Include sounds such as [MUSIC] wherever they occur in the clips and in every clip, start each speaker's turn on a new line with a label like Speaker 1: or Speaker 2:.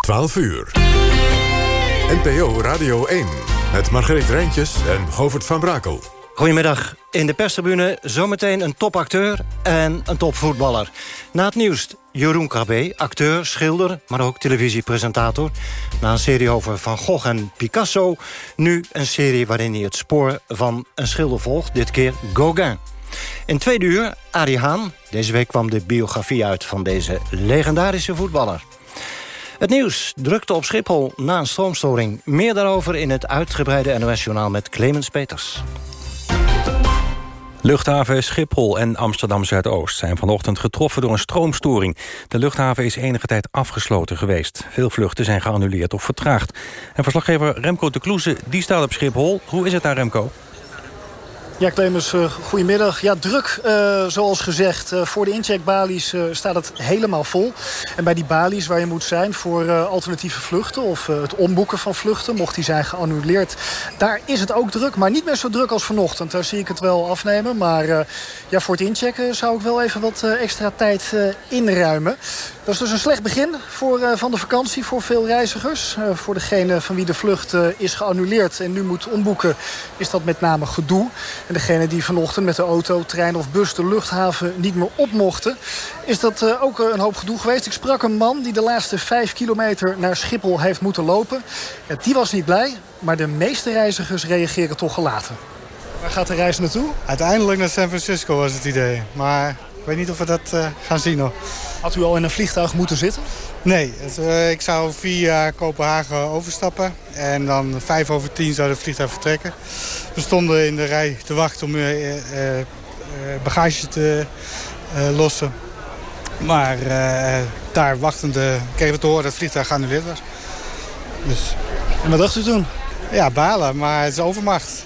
Speaker 1: 12 uur. NPO Radio 1 met Margreet Rijntjes en Govert van Brakel.
Speaker 2: Goedemiddag. In de perstribune zometeen een topacteur en een topvoetballer. Na het nieuws Jeroen Krabbe, acteur, schilder, maar ook televisiepresentator. Na een serie over Van Gogh en Picasso... nu een serie waarin hij het spoor van een schilder volgt. Dit keer Gauguin. In tweede uur Arie Haan. Deze week kwam de biografie uit van deze legendarische voetballer. Het nieuws drukte op Schiphol na een stroomstoring. Meer daarover in het uitgebreide NOS-journaal met Clemens Peters.
Speaker 3: Luchthaven Schiphol en Amsterdam Zuidoost zijn vanochtend getroffen door een stroomstoring. De luchthaven is enige tijd afgesloten geweest. Veel vluchten zijn geannuleerd of vertraagd. En verslaggever Remco de Kloeze die staat op Schiphol. Hoe is het daar, Remco?
Speaker 4: Ja, Clemens, uh, goedemiddag. Ja, druk, uh, zoals gezegd. Uh, voor de incheckbalies staat het helemaal vol. En bij die balies waar je moet zijn voor alternatieve vluchten... of het omboeken van vluchten, mocht die zijn geannuleerd... daar is het ook druk, maar niet meer zo druk als vanochtend. Daar zie ik het wel afnemen. Maar ja, voor het inchecken zou ik wel even wat extra tijd inruimen. Dat is dus een slecht begin voor, van de vakantie voor veel reizigers. voor degene van wie de vlucht is geannuleerd en nu moet omboeken... is dat met name gedoe. En degene die vanochtend met de auto, trein of bus de luchthaven niet meer op mochten... is dat ook een hoop gedoe geweest. Ik sprak een man die de laatste vijf kilometer naar Schiphol heeft moeten lopen. Die was niet blij, maar de meeste reizigers reageren toch gelaten. Waar gaat de reis naartoe?
Speaker 5: Uiteindelijk naar San Francisco was het idee. Maar ik weet niet of we dat uh, gaan zien nog.
Speaker 4: Had u al in een vliegtuig moeten zitten?
Speaker 5: Nee, het, uh, ik zou via Kopenhagen overstappen. En dan vijf over tien zou het vliegtuig vertrekken. We stonden in de rij te wachten om uh, bagage te lossen. Maar daar wachtende kregen we te horen dat het vliegtuig geannuleerd was.
Speaker 4: Dus... En wat dacht u toen?
Speaker 5: Ja, balen, maar het is overmacht.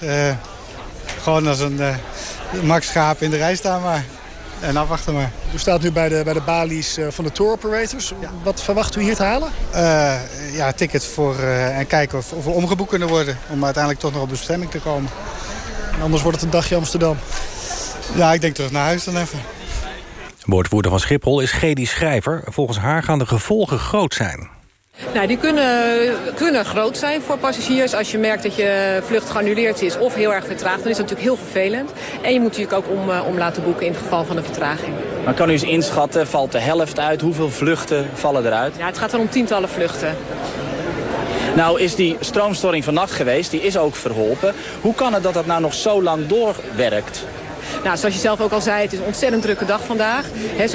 Speaker 5: gewoon als een max schaap in de rij staan maar. En afwachten maar.
Speaker 4: U staat nu bij de, bij de balies van de tour operators. Ja. Wat verwacht u hier te halen?
Speaker 5: Uh, ja, ticket voor uh, en kijken of, of we omgeboekt kunnen worden. Om uiteindelijk toch nog op de bestemming te komen.
Speaker 4: En anders wordt het een dagje Amsterdam.
Speaker 5: Ja, ik denk terug naar huis dan even.
Speaker 3: Woordvoerder van Schiphol is Gedi Schrijver. Volgens haar gaan de gevolgen groot zijn.
Speaker 6: Nou, die kunnen, kunnen groot zijn voor passagiers. Als je merkt dat je vlucht geannuleerd is of heel erg vertraagd... dan is dat natuurlijk heel vervelend. En je moet natuurlijk ook om, om laten boeken in het geval van een vertraging.
Speaker 7: Maar kan u eens inschatten, valt de helft uit? Hoeveel vluchten vallen eruit?
Speaker 6: Ja, het gaat dan om tientallen vluchten.
Speaker 7: Nou is die stroomstoring vannacht geweest, die is ook verholpen. Hoe kan het dat dat nou nog zo lang doorwerkt?
Speaker 6: Nou, zoals je zelf ook al zei, het is een ontzettend drukke dag vandaag.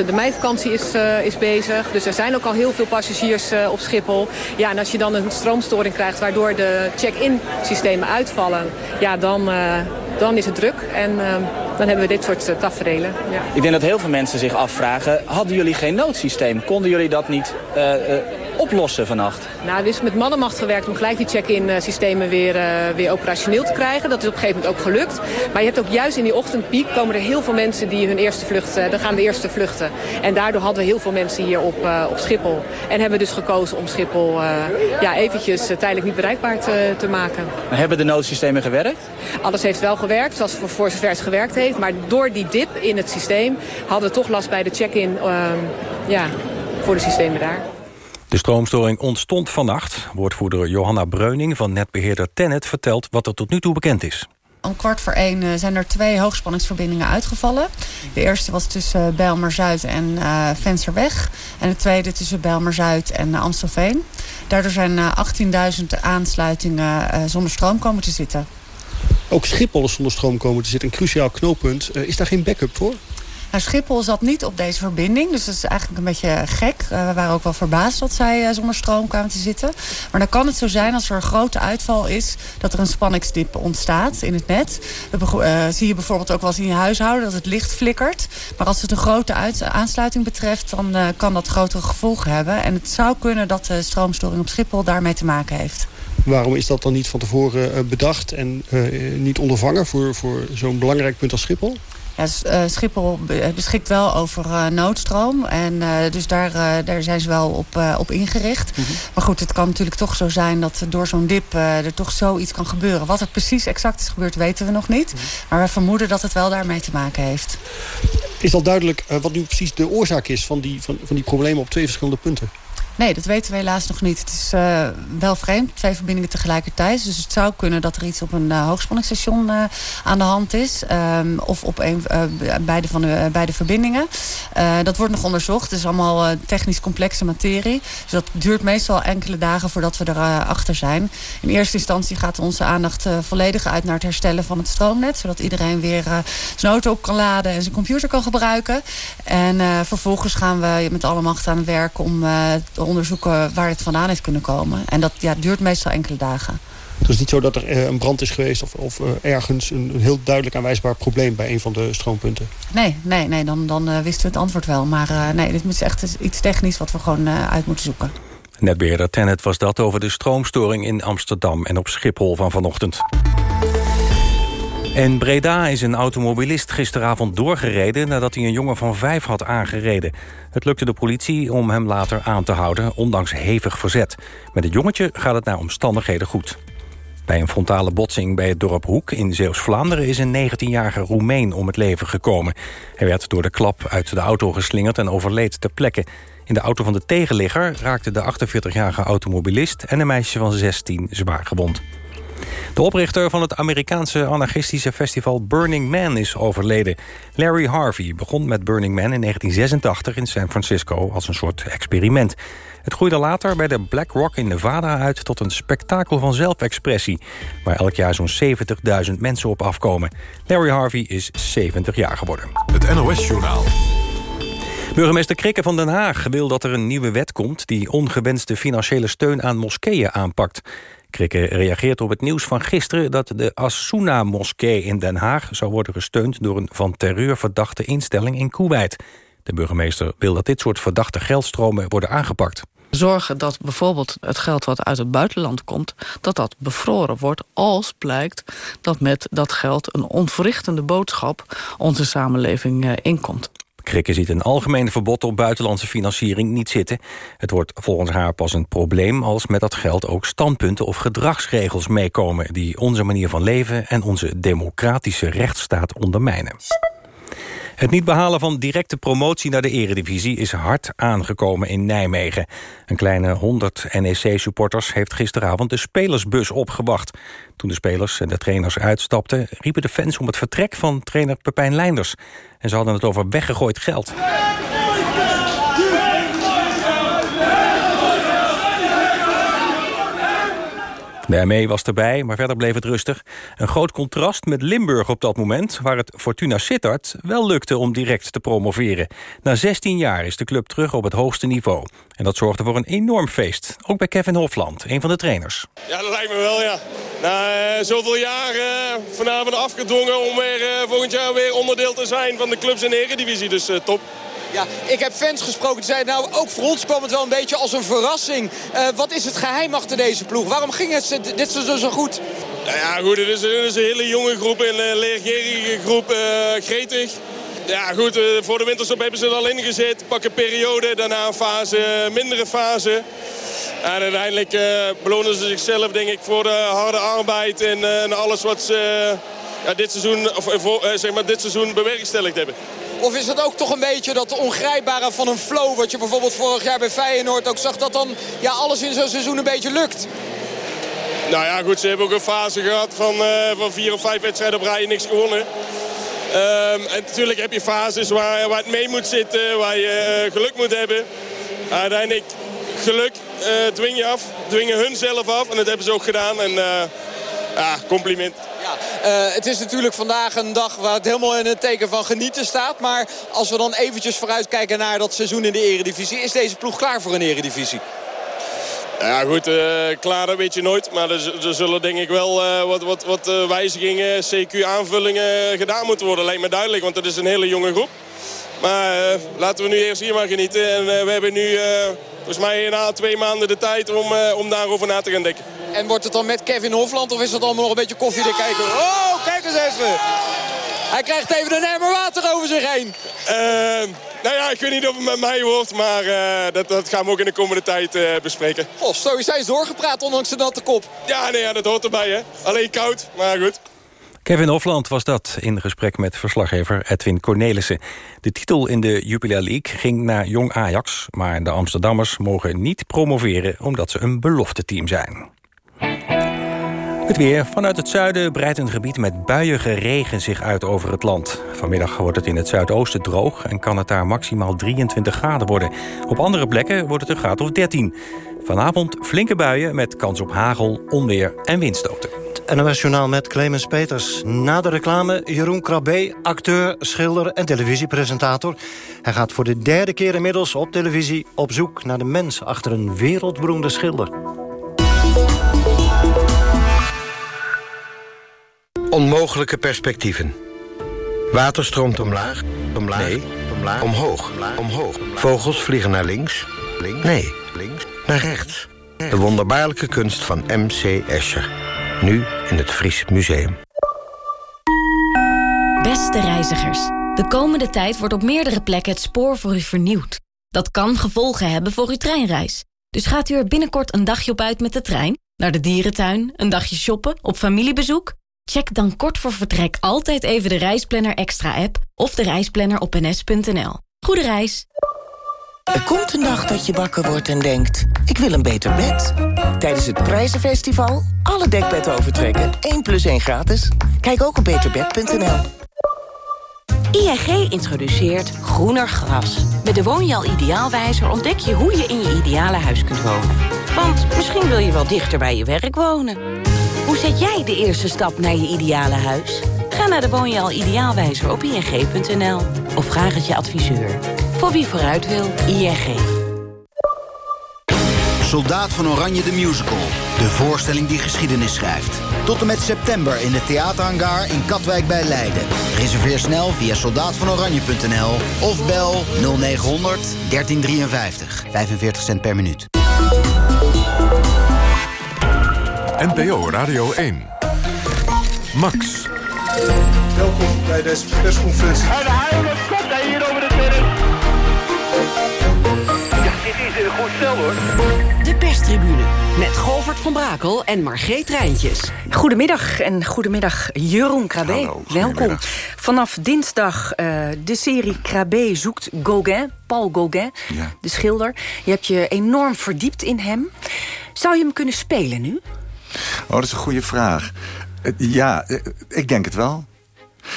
Speaker 6: De meivakantie is, uh, is bezig. Dus er zijn ook al heel veel passagiers uh, op Schiphol. Ja, en als je dan een stroomstoring krijgt waardoor de check-in systemen uitvallen... ja, dan, uh, dan is het druk. En dan hebben we dit soort tafereelen. Ja.
Speaker 7: Ik denk dat heel veel mensen zich afvragen... hadden jullie geen noodsysteem? Konden jullie dat niet oplossen vannacht?
Speaker 6: Nou, er is met mannenmacht gewerkt om gelijk die check-in systemen weer, weer operationeel te krijgen. Dat is op een gegeven moment ook gelukt. Maar je hebt ook juist in die ochtendpiek komen er heel veel mensen die hun eerste vlucht... dan gaan de eerste vluchten. En daardoor hadden we heel veel mensen hier op, op Schiphol. En hebben dus gekozen om Schiphol ja, eventjes tijdelijk niet bereikbaar te, te maken.
Speaker 7: Maar hebben de noodsystemen gewerkt?
Speaker 6: Alles heeft wel gewerkt, zoals voor, voor zover het gewerkt heeft. Maar door die dip in het systeem hadden we toch last bij de check-in uh, ja, voor de systemen daar.
Speaker 3: De stroomstoring ontstond vannacht. Woordvoerder Johanna Breuning van netbeheerder Tennet vertelt wat er tot nu toe bekend is.
Speaker 8: Om kwart voor één zijn er twee hoogspanningsverbindingen uitgevallen. De eerste was tussen Bijlmer-Zuid en uh, Vensterweg. En de tweede tussen Bijlmer-Zuid en uh, Amstelveen. Daardoor zijn uh, 18.000 aansluitingen zonder stroom komen te zitten.
Speaker 9: Ook Schiphol is zonder stroom komen te zitten. Een cruciaal knooppunt. Uh, is daar geen backup voor?
Speaker 8: Nou, Schiphol zat niet op deze verbinding. Dus dat is eigenlijk een beetje gek. Uh, we waren ook wel verbaasd dat zij uh, zonder stroom kwamen te zitten. Maar dan kan het zo zijn als er een grote uitval is... dat er een spanningsdip ontstaat in het net. Dat uh, zie je bijvoorbeeld ook wel eens in je huishouden... dat het licht flikkert. Maar als het een grote aansluiting betreft... dan kan dat grotere gevolgen hebben. En het zou kunnen dat de stroomstoring op Schiphol daarmee te maken heeft.
Speaker 9: Waarom is dat dan niet van tevoren bedacht en niet ondervangen voor, voor zo'n belangrijk punt als Schiphol?
Speaker 8: Ja, uh, Schiphol beschikt wel over uh, noodstroom. En dus daar, daar zijn ze wel op, op ingericht. Mm -hmm. Maar goed, het kan natuurlijk toch zo zijn dat door zo'n dip er toch zoiets kan gebeuren. Wat er precies exact is gebeurd, weten we nog niet. Mm -hmm. Maar we vermoeden dat het wel daarmee te maken heeft.
Speaker 9: Is al duidelijk wat nu precies de oorzaak is van die, van, van die problemen op twee verschillende punten?
Speaker 8: Nee, dat weten we helaas nog niet. Het is uh, wel vreemd, twee verbindingen tegelijkertijd. Dus het zou kunnen dat er iets op een uh, hoogspanningsstation uh, aan de hand is. Um, of op een, beide, van de, beide verbindingen. dat wordt nog onderzocht. Het is allemaal technisch complexe materie. Dus dat duurt meestal enkele dagen voordat we erachter zijn. In eerste instantie gaat onze aandacht volledig uit naar het herstellen van het stroomnet. Zodat iedereen weer zijn auto op kan laden en zijn computer kan gebruiken. En vervolgens gaan we met alle macht aan het werk om onderzoeken waar het vandaan heeft kunnen komen. En dat ja, duurt meestal enkele dagen.
Speaker 9: Het is niet zo dat er eh, een brand is geweest of, of uh, ergens een, een, heel duidelijk aanwijsbaar probleem bij een van de stroompunten?
Speaker 8: Nee, nee, nee dan, dan uh, wisten we het antwoord wel. Maar uh, nee, dit is echt iets technisch wat we gewoon uit moeten zoeken.
Speaker 3: Netbeheerder Tennet was dat over de stroomstoring in Amsterdam en op Schiphol van vanochtend. In Breda is een automobilist gisteravond doorgereden... nadat hij een jongen van vijf had aangereden. Het lukte de politie om hem later aan te houden, ondanks hevig verzet. Met het jongetje gaat het naar omstandigheden goed. Bij een frontale botsing bij het dorp Hoek in Zeeuws-Vlaanderen... is een 19-jarige Roemeen om het leven gekomen. Hij werd door de klap uit de auto geslingerd en overleed ter plekke. In de auto van de tegenligger raakte de 48-jarige automobilist... en een meisje van 16 zwaar gewond. De oprichter van het Amerikaanse anarchistische festival Burning Man is overleden. Larry Harvey begon met Burning Man in 1986 in San Francisco als een soort experiment. Het groeide later bij de Black Rock in Nevada uit tot een spektakel van zelfexpressie... waar elk jaar zo'n 70.000 mensen op afkomen. Larry Harvey is 70 jaar geworden.
Speaker 1: Het NOS-journaal.
Speaker 3: Burgemeester Krikke van Den Haag wil dat er een nieuwe wet komt... die ongewenste financiële steun aan moskeeën aanpakt. Krikke reageert op het nieuws van gisteren... dat de Asuna-moskee in Den Haag zou worden gesteund... door een van terreur verdachte instelling in Kuwait. De burgemeester wil dat dit soort verdachte geldstromen worden aangepakt.
Speaker 10: Zorgen dat bijvoorbeeld het geld wat uit het buitenland komt... dat dat bevroren wordt als blijkt dat met dat geld... een onverrichtende boodschap onze samenleving eh, inkomt.
Speaker 3: Krikke ziet een algemeen verbod op buitenlandse financiering niet zitten. Het wordt volgens haar pas een probleem als met dat geld ook standpunten of gedragsregels meekomen... die onze manier van leven en onze democratische rechtsstaat ondermijnen. Het niet behalen van directe promotie naar de eredivisie is hard aangekomen in Nijmegen. Een kleine 100 NEC-supporters heeft gisteravond de spelersbus opgewacht. Toen de spelers en de trainers uitstapten... riepen de fans om het vertrek van trainer Pepijn Leinders. En ze hadden het over weggegooid geld. De ME was erbij, maar verder bleef het rustig. Een groot contrast met Limburg op dat moment... waar het Fortuna Sittard wel lukte om direct te promoveren. Na 16 jaar is de club terug op het hoogste niveau. En dat zorgde voor een enorm feest. Ook bij Kevin Hofland, een van de trainers.
Speaker 11: Ja, dat lijkt me wel, ja. Na uh, zoveel jaar uh, vanavond afgedwongen... om weer uh, volgend jaar weer onderdeel te zijn van de clubs in Eredivisie. Dus top.
Speaker 12: Ja, ik heb fans gesproken die zeiden, nou, ook voor ons kwam het wel een beetje als een verrassing. Uh, wat is het geheim achter deze ploeg? Waarom ging het dit seizoen zo goed?
Speaker 11: Nou ja, goed, het is, een hele jonge groep, een uh, leergierige groep, uh, gretig. Ja, goed, voor de winterstop hebben ze er al in gezet. Pakken periode, daarna een fase, mindere fase. En uiteindelijk belonen ze zichzelf, denk ik, voor de harde arbeid en, en alles wat ze ja, dit, seizoen, of, zeg maar, dit seizoen bewerkstelligd hebben.
Speaker 12: Of is het ook toch een beetje dat ongrijpbare van een flow... wat je bijvoorbeeld vorig jaar bij Feyenoord ook zag... dat dan ja, alles in zo'n seizoen een beetje lukt?
Speaker 11: Nou ja, goed, ze hebben ook een fase gehad van, uh, van vier of vijf wedstrijden op rij niks gewonnen. Um, en natuurlijk heb je fases waar, waar het mee moet zitten, waar je uh, geluk moet hebben. Uiteindelijk, geluk uh, dwing je af, dwingen hun zelf af. En dat hebben ze ook gedaan. En ja, compliment.
Speaker 12: Ja, uh, het is natuurlijk vandaag een dag waar het helemaal in het teken van genieten staat. Maar als we dan eventjes vooruitkijken naar dat seizoen in de eredivisie... is deze ploeg klaar voor een eredivisie?
Speaker 11: Ja goed, uh, klaar dat weet je nooit. Maar er, er zullen denk ik wel uh, wat, wat, wat wijzigingen, CQ-aanvullingen gedaan moeten worden. Lijkt me duidelijk, want het is een hele jonge groep. Maar laten we nu eerst hier maar genieten. En we hebben nu volgens mij na twee maanden de tijd om, om daarover na te gaan denken.
Speaker 12: En wordt het dan met Kevin Hofland of is het allemaal nog een beetje koffie te kijken? Oh, kijk eens even. Hij krijgt even een emmer water over zich heen.
Speaker 11: Uh, nou ja, ik weet niet of het met mij wordt, maar uh, dat, dat, gaan we ook in de komende tijd uh, bespreken.
Speaker 12: Oh, stoïcijns doorgepraat ondanks de natte kop.
Speaker 11: Ja, nee, ja, dat hoort erbij, hè. Alleen koud, maar goed.
Speaker 3: Kevin Hofland was dat in gesprek met verslaggever Edwin Cornelissen. De titel in de Jupiler League ging naar Jong Ajax... maar de Amsterdammers mogen niet promoveren omdat ze een belofteteam zijn. Het weer. Vanuit het zuiden breidt een gebied met buiige regen zich uit over het land. Vanmiddag wordt het in het zuidoosten droog en kan het daar maximaal 23 graden worden. Op andere plekken wordt het een graad of 13. Vanavond flinke buien met kans op hagel, onweer en windstoten.
Speaker 2: NOS Journaal met Clemens Peters. Na de reclame Jeroen Krabbe, acteur, schilder en televisiepresentator. Hij gaat voor de derde keer inmiddels op televisie... op zoek naar de mens achter een wereldberoemde schilder.
Speaker 13: Onmogelijke perspectieven. Water stroomt omlaag, omlaag, nee, omlaag, omhoog, omhoog. Vogels vliegen naar links, links, nee, links, naar rechts. De wonderbaarlijke kunst van M.C. Escher. Nu in het Fries Museum.
Speaker 14: Beste reizigers, de komende tijd wordt op meerdere plekken het spoor voor u vernieuwd. Dat kan gevolgen hebben voor uw treinreis. Dus gaat u er binnenkort een dagje op uit met de trein? Naar de dierentuin, een dagje shoppen, op familiebezoek? Check dan kort voor vertrek altijd even de Reisplanner Extra app of de reisplanner op ns.nl. Goede reis!
Speaker 15: Er komt een dag dat je wakker wordt en denkt, ik wil een beter bed. Tijdens het Prijzenfestival alle dekbedden overtrekken, 1 plus 1 gratis. Kijk ook op beterbed.nl.
Speaker 16: ING introduceert groener gras. Met de Woonjaal Ideaalwijzer ontdek je hoe je in je ideale huis kunt wonen. Want misschien wil je wel dichter bij je werk wonen. Hoe zet jij de eerste stap naar je ideale huis? Ga naar de Woonjaal Ideaalwijzer op ing.nl of vraag het je adviseur. Voor wie vooruit wil, ING.
Speaker 17: Soldaat van Oranje de Musical. De voorstelling die geschiedenis schrijft. Tot en met september in de theaterhangar in Katwijk bij Leiden. Reserveer snel via soldaatvanoranje.nl of bel 0900 1353. 45 cent per minuut.
Speaker 1: NPO Radio 1. Max.
Speaker 18: Welkom bij deze persconferentie.
Speaker 19: En de komt hij hier over de terrein. Ja, dit is een goed stel hoor.
Speaker 16: De perstribune met Govert van Brakel en Margreet Rijntjes.
Speaker 20: Goedemiddag en goedemiddag Jeroen Krabbe. Welkom. Vanaf dinsdag uh, de serie Krabbe zoekt Gauguin, Paul Gauguin,
Speaker 21: ja.
Speaker 20: de schilder. Je hebt je enorm verdiept in hem. Zou je hem kunnen spelen nu?
Speaker 21: Oh, dat is een goede vraag. Ja, ik denk het wel.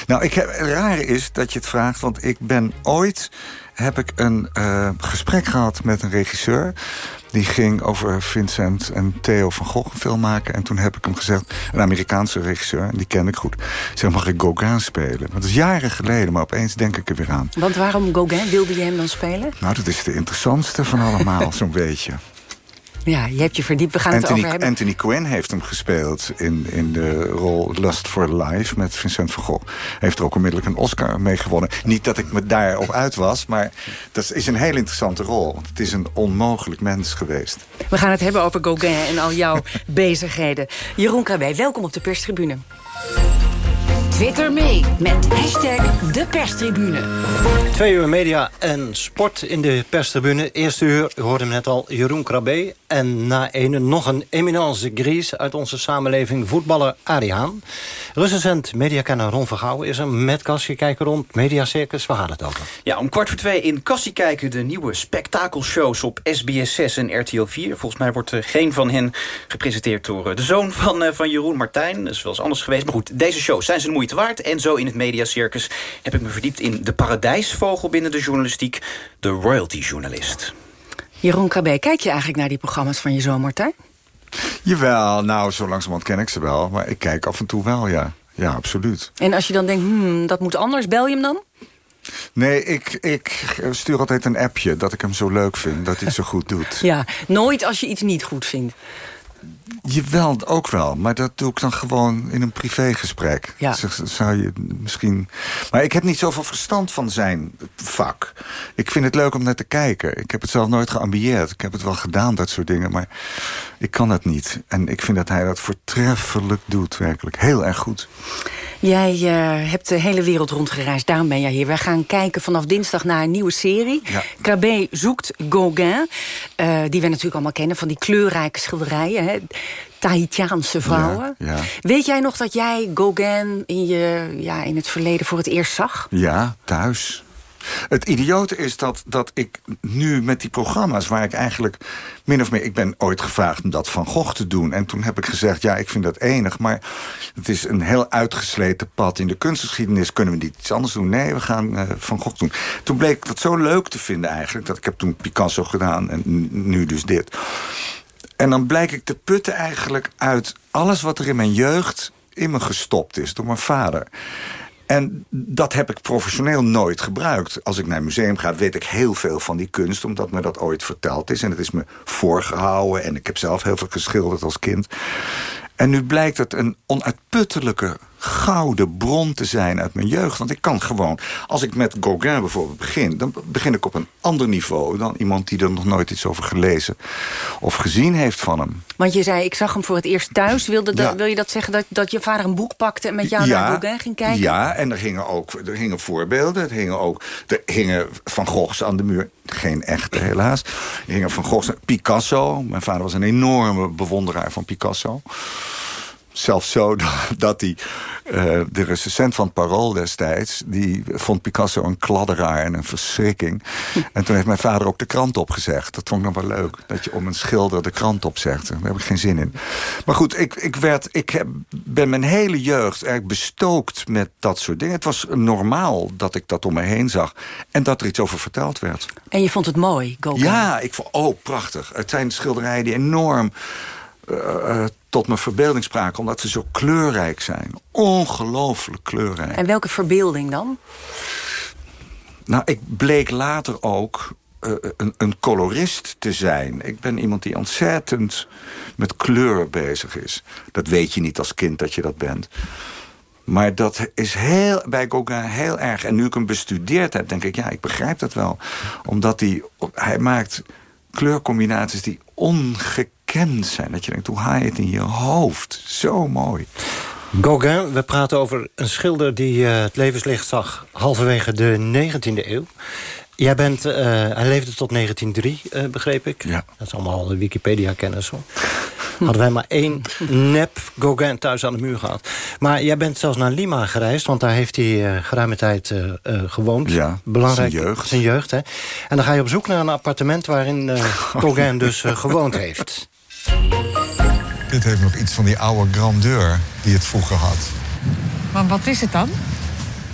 Speaker 21: Nou, ik heb, het rare is dat je het vraagt, want ik ben ooit... heb ik een uh, gesprek gehad met een regisseur... die ging over Vincent en Theo van Gogh een film maken. En toen heb ik hem gezegd, een Amerikaanse regisseur... en die ken ik goed, zeg, mag ik Gauguin spelen? Dat is jaren geleden, maar opeens denk ik er weer aan.
Speaker 20: Want waarom Gauguin? Wilde je hem dan spelen?
Speaker 21: Nou, dat is de interessantste van allemaal, [LAUGHS] zo'n beetje.
Speaker 20: Ja, je hebt je verdiept. We gaan
Speaker 21: Anthony,
Speaker 20: het over hebben.
Speaker 21: Anthony Quinn heeft hem gespeeld in, in de rol Lust for Life met Vincent van Gogh. Heeft er ook onmiddellijk een Oscar mee gewonnen. Niet dat ik me daarop uit was, maar dat is een heel interessante rol. Want het is een onmogelijk mens geweest.
Speaker 20: We gaan het hebben over Gauguin en al jouw [LAUGHS] bezigheden. Jeroen Krabbe, welkom op de perstribune.
Speaker 16: Twitter mee met hashtag de perstribune.
Speaker 2: Twee uur media en sport in de perstribune. Eerste uur, u hoorde hem net al, Jeroen Krabbe. En na ene nog een eminence grise uit onze samenleving, voetballer Arie Haan. Recensent mediakenner Ron Vergouwen is er met Kassie kijken rond. Mediacircus, waar gaat het over?
Speaker 22: Ja, om kwart voor twee in Kassie kijken de nieuwe spektakelshows op SBS 6 en RTL 4. Volgens mij wordt er geen van hen gepresenteerd door de zoon van, uh, van Jeroen Martijn. Dat is wel eens anders geweest. Maar goed, deze shows zijn ze de moeite waard. En zo in het mediacircus heb ik me verdiept in de paradijsvogel binnen de journalistiek. De royalty-journalist.
Speaker 20: Jeroen KB, kijk je eigenlijk naar die programma's van je zoon Martijn?
Speaker 21: Jawel, nou, zo langzamerhand ken ik ze wel. Maar ik kijk af en toe wel, ja. Ja, absoluut.
Speaker 20: En als je dan denkt, hmm, dat moet anders, bel je hem dan?
Speaker 21: Nee, ik, ik stuur altijd een appje dat ik hem zo leuk vind. Dat hij het zo goed doet.
Speaker 20: Ja, nooit als je iets niet goed vindt.
Speaker 21: Jawel, ook wel. Maar dat doe ik dan gewoon in een privégesprek.
Speaker 20: Ja.
Speaker 21: Zou je misschien... Maar ik heb niet zoveel verstand van zijn vak. Ik vind het leuk om naar te kijken. Ik heb het zelf nooit geambieerd. Ik heb het wel gedaan, dat soort dingen. Maar ik kan het niet. En ik vind dat hij dat voortreffelijk doet, werkelijk. Heel erg goed.
Speaker 20: Jij uh, hebt de hele wereld rondgereisd, daarom ben jij hier. Wij gaan kijken vanaf dinsdag naar een nieuwe serie.
Speaker 21: Ja.
Speaker 20: Zoekt Gauguin. Uh, die we natuurlijk allemaal kennen van die kleurrijke schilderijen. Hè? Tahitiaanse vrouwen.
Speaker 21: Ja, ja.
Speaker 20: Weet jij nog dat jij Gauguin in, je, ja, in het verleden voor het eerst zag?
Speaker 21: Ja, thuis. Het idiote is dat, dat ik nu met die programma's... waar ik eigenlijk min of meer... Ik ben ooit gevraagd om dat Van Gogh te doen. En toen heb ik gezegd, ja, ik vind dat enig. Maar het is een heel uitgesleten pad. In de kunstgeschiedenis kunnen we niet iets anders doen. Nee, we gaan uh, Van Gogh doen. Toen bleek ik dat zo leuk te vinden eigenlijk. Dat ik heb toen Picasso gedaan en nu dus dit. En dan blijk ik te putten eigenlijk uit alles wat er in mijn jeugd in me gestopt is door mijn vader. En dat heb ik professioneel nooit gebruikt. Als ik naar een museum ga, weet ik heel veel van die kunst... omdat me dat ooit verteld is. En het is me voorgehouden. En ik heb zelf heel veel geschilderd als kind. En nu blijkt het een onuitputtelijke gouden bron te zijn uit mijn jeugd. Want ik kan gewoon, als ik met Gauguin bijvoorbeeld begin... dan begin ik op een ander niveau dan iemand die er nog nooit iets over gelezen... of gezien heeft van hem.
Speaker 20: Want je zei, ik zag hem voor het eerst thuis. Wilde
Speaker 21: Ja.
Speaker 20: Wil je dat zeggen dat, dat je vader een boek pakte... en met jou naar Gauguin ging kijken?
Speaker 21: Ja, en er hingen ook er hingen voorbeelden. Er hingen ook er hingen Van Goghs aan de muur. Geen echte, helaas. Er hingen Van Goghs... Picasso. Mijn vader was een enorme bewonderaar van Picasso. Zelfs zo [LAUGHS] dat hij, uh, de recensent van het Parool destijds... die vond Picasso een kladderaar en een verschrikking. En toen heeft mijn vader ook de krant opgezegd. Dat vond ik nog wel leuk, dat je om een schilder de krant opzegt. Daar heb ik geen zin in. Maar goed, ik, ik, werd, ik heb, ben mijn hele jeugd erg bestookt met dat soort dingen. Het was normaal dat ik dat om me heen zag. En dat er iets over verteld werd.
Speaker 20: En je vond het mooi, Gauguin?
Speaker 21: Ja, ik vond, oh, prachtig. Het zijn schilderijen die enorm... Uh, uh, tot mijn verbeelding spraken, omdat ze zo kleurrijk zijn. Ongelooflijk kleurrijk.
Speaker 20: En welke verbeelding dan?
Speaker 21: Nou, ik bleek later ook uh, een, een, colorist te zijn. Ik ben iemand die ontzettend met kleur bezig is. Dat weet je niet als kind dat je dat bent. Maar dat is heel, bij Gauguin heel erg. En nu ik hem bestudeerd heb, denk ik, ja, ik begrijp dat wel. Omdat hij, hij maakt kleurcombinaties die ongekend zijn. Dat je denkt, hoe haal je het in je hoofd? Zo mooi.
Speaker 2: Gauguin, we praten over een schilder die uh, het levenslicht zag... halverwege de 19e eeuw. Jij bent, uh, hij leefde tot 1903, uh, begreep ik.
Speaker 21: Ja.
Speaker 2: Dat is allemaal Wikipedia-kennis. Hoor. Hadden wij maar één nep Gauguin thuis aan de muur gehad. Maar jij bent zelfs naar Lima gereisd, want daar heeft hij uh, geruime tijd uh, uh, gewoond.
Speaker 21: Ja,
Speaker 2: Belangrijk,
Speaker 21: zijn jeugd.
Speaker 2: Zijn jeugd hè? En dan ga je op zoek naar een appartement waarin [LAUGHS] Gauguin dus gewoond heeft.
Speaker 23: Dit heeft nog iets van die oude grandeur die het vroeger had.
Speaker 24: Maar wat is het dan?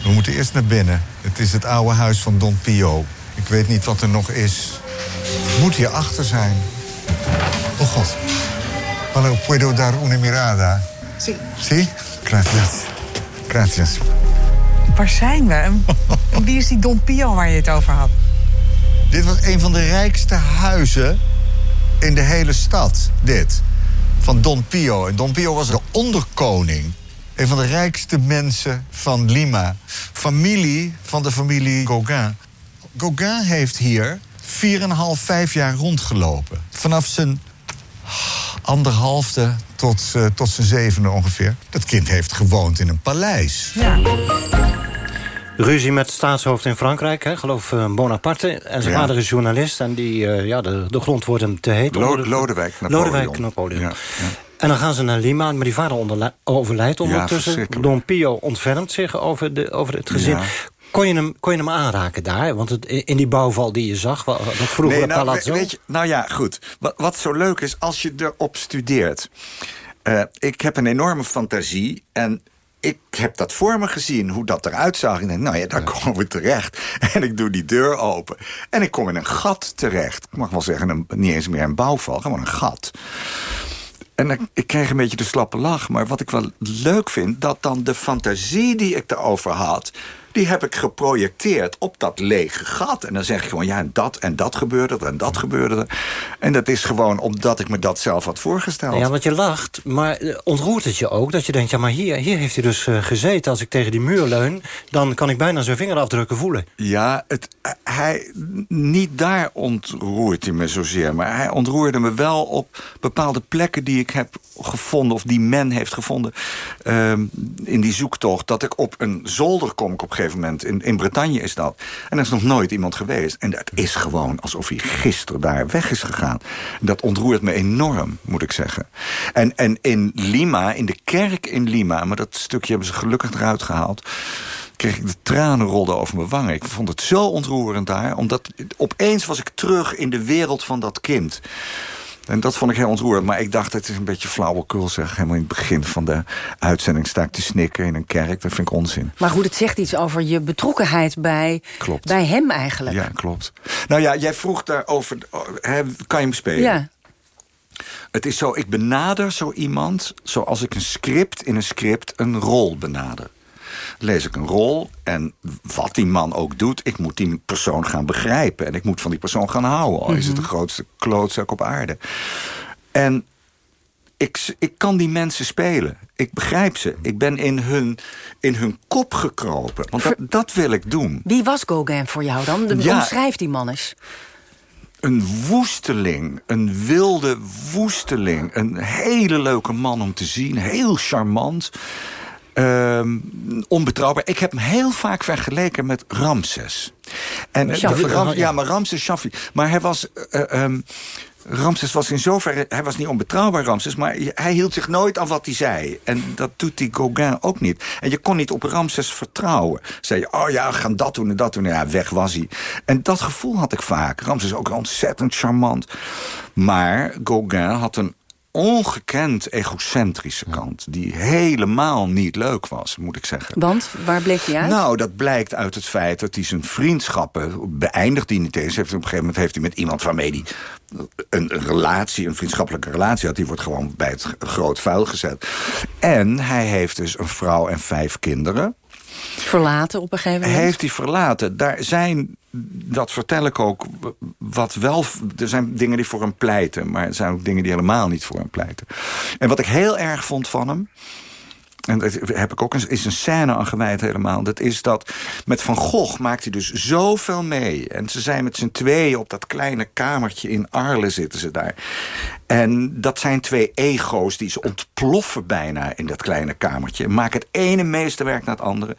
Speaker 23: We moeten eerst naar binnen. Het is het oude huis van Don Pio. Ik weet niet wat er nog is. Het moet hier achter zijn. Oh god. Hallo, puedo dar una mirada?
Speaker 24: Sí.
Speaker 23: Sí? Gracias. Gracias.
Speaker 24: Waar zijn we? En, en [LAUGHS] wie is die Don Pio waar je het over had?
Speaker 23: Dit was een van de rijkste huizen in de hele stad. Dit. Van Don Pio. En Don Pio was de onderkoning. Een van de rijkste mensen van Lima. Familie van de familie Gauguin. Gauguin heeft hier 4,5, 5 jaar rondgelopen. Vanaf zijn anderhalfde tot, uh, tot zijn zevende ongeveer. Dat kind heeft gewoond in een paleis.
Speaker 24: Ja.
Speaker 2: Ruzie met staatshoofd in Frankrijk, hè, geloof uh, Bonaparte. En zijn
Speaker 21: Ja.
Speaker 2: vader is journalist en die, uh, ja, de, de grond wordt hem te heet.
Speaker 21: Lo Lodewijk Napoleon.
Speaker 2: Lodewijk Napoleon.
Speaker 21: Ja, ja.
Speaker 2: En dan gaan ze naar Lima, maar die vader overlijdt ondertussen. Don Pio ontfermt zich over, de, over het gezin. Kon, je hem, kon je hem aanraken daar? Want het, in die bouwval die je zag, dat vroegere
Speaker 21: Nee, nou,
Speaker 2: palazzo...
Speaker 21: we- weet je, nou ja, goed. Wat, wat zo leuk is, als je erop studeert... Eh, ik heb een enorme fantasie en ik heb dat voor me gezien, hoe dat eruit zag. Ik denk, nou ja, daar komen we terecht. [LAUGHS] En ik doe die deur open. En ik kom in een gat terecht. Ik mag wel zeggen, een, niet eens meer een bouwval, gewoon een gat. En ik, ik kreeg een beetje de slappe lach. Maar wat ik wel leuk vind, dat dan de fantasie die ik erover had... die heb ik geprojecteerd op dat lege gat. En dan zeg ik gewoon, ja, dat en dat gebeurde er en dat gebeurde er. En dat is gewoon omdat ik me dat zelf had voorgesteld.
Speaker 2: Ja, want je lacht, maar eh, ontroert het je ook dat je denkt... ja, maar hier, hier heeft hij dus uh, gezeten. Als ik tegen die muur leun, dan kan ik bijna zijn vingerafdrukken voelen.
Speaker 21: Ja, het, uh, hij, niet daar ontroert hij me zozeer. Maar hij ontroerde me wel op bepaalde plekken die ik heb gevonden... of die men heeft gevonden in die zoektocht... dat ik op een zolder kom ik op moment. In, in Bretagne is dat. En er is nog nooit iemand geweest. En dat is gewoon alsof hij gisteren daar weg is gegaan. Dat ontroert me enorm, moet ik zeggen. En, en in Lima, in de kerk in Lima... maar dat stukje hebben ze gelukkig eruit gehaald kreeg ik de tranen rolden over mijn wangen. Ik vond het zo ontroerend daar. Omdat opeens was ik terug in de wereld van dat kind. En dat vond ik heel ontroerend. Maar ik dacht, het is een beetje flauwekul zeg. Helemaal in het begin van de uitzending sta ik te snikken in een kerk. Dat vind ik onzin.
Speaker 20: Maar goed, het zegt iets over je betrokkenheid bij,
Speaker 21: klopt.
Speaker 20: bij hem eigenlijk.
Speaker 21: Ja, klopt. Nou ja, jij vroeg daarover, hè, kan je hem spelen?
Speaker 20: Ja.
Speaker 21: Het is zo, ik benader zo iemand zoals ik een script in een script een rol benader lees ik een rol. En wat die man ook doet, ik moet die persoon gaan begrijpen. En ik moet van die persoon gaan houden. Al is het de grootste klootzak op aarde. En ik, ik kan die mensen spelen. Ik begrijp ze. Ik ben in hun, in hun kop gekropen. Want dat, dat wil ik doen.
Speaker 20: Wie was Gauguin voor jou dan? De,
Speaker 21: Ja.
Speaker 20: Omschrijf die man eens.
Speaker 21: Een woesteling, een wilde woesteling. Een hele leuke man om te zien, heel charmant. Ehm, onbetrouwbaar. Ik heb hem heel vaak vergeleken met Ramses. En, eh, Ram-
Speaker 2: ja.
Speaker 21: maar Ramses Shaffi. Maar hij was... eh, ehm, Ramses was in zoverre... Hij was niet onbetrouwbaar, Ramses... maar hij hield zich nooit aan wat hij zei. En dat doet die Gauguin ook niet. En je kon niet op Ramses vertrouwen. Zei je, oh ja, we gaan dat doen en dat doen. Ja, weg was hij. En dat gevoel had ik vaak. Ramses ook ontzettend charmant. Maar Gauguin had een ongekend egocentrische kant... die helemaal niet leuk was, moet ik zeggen.
Speaker 20: Want, waar bleek hij uit?
Speaker 21: Nou, dat blijkt uit het feit dat hij zijn vriendschappen beëindigt hij niet eens. Heeft, op een gegeven moment heeft hij met iemand waarmee hij een, een relatie, een vriendschappelijke relatie had. Die wordt gewoon bij het groot vuil gezet. En hij heeft dus een vrouw en vijf kinderen.
Speaker 20: Verlaten op een gegeven moment?
Speaker 21: Heeft hij verlaten. Daar zijn, dat vertel ik ook, wat wel... Er zijn dingen die voor hem pleiten, maar er zijn ook dingen die helemaal niet voor hem pleiten. En wat ik heel erg vond van hem... En dat heb ik ook een, is een scène aan gewijd helemaal. Dat is dat met Van Gogh maakt hij dus zoveel mee. En ze zijn met z'n tweeën op dat kleine kamertje in Arles zitten ze daar. En dat zijn twee ego's die ze ontploffen bijna in dat kleine kamertje. Maken het ene meesterwerk naar het andere.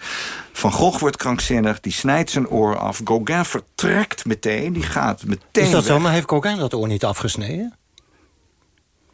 Speaker 21: Van Gogh wordt krankzinnig, die snijdt zijn oor af. Gauguin vertrekt meteen, die gaat meteen
Speaker 2: Is dat zo?
Speaker 21: weg.
Speaker 2: Maar heeft Gauguin dat oor niet afgesneden?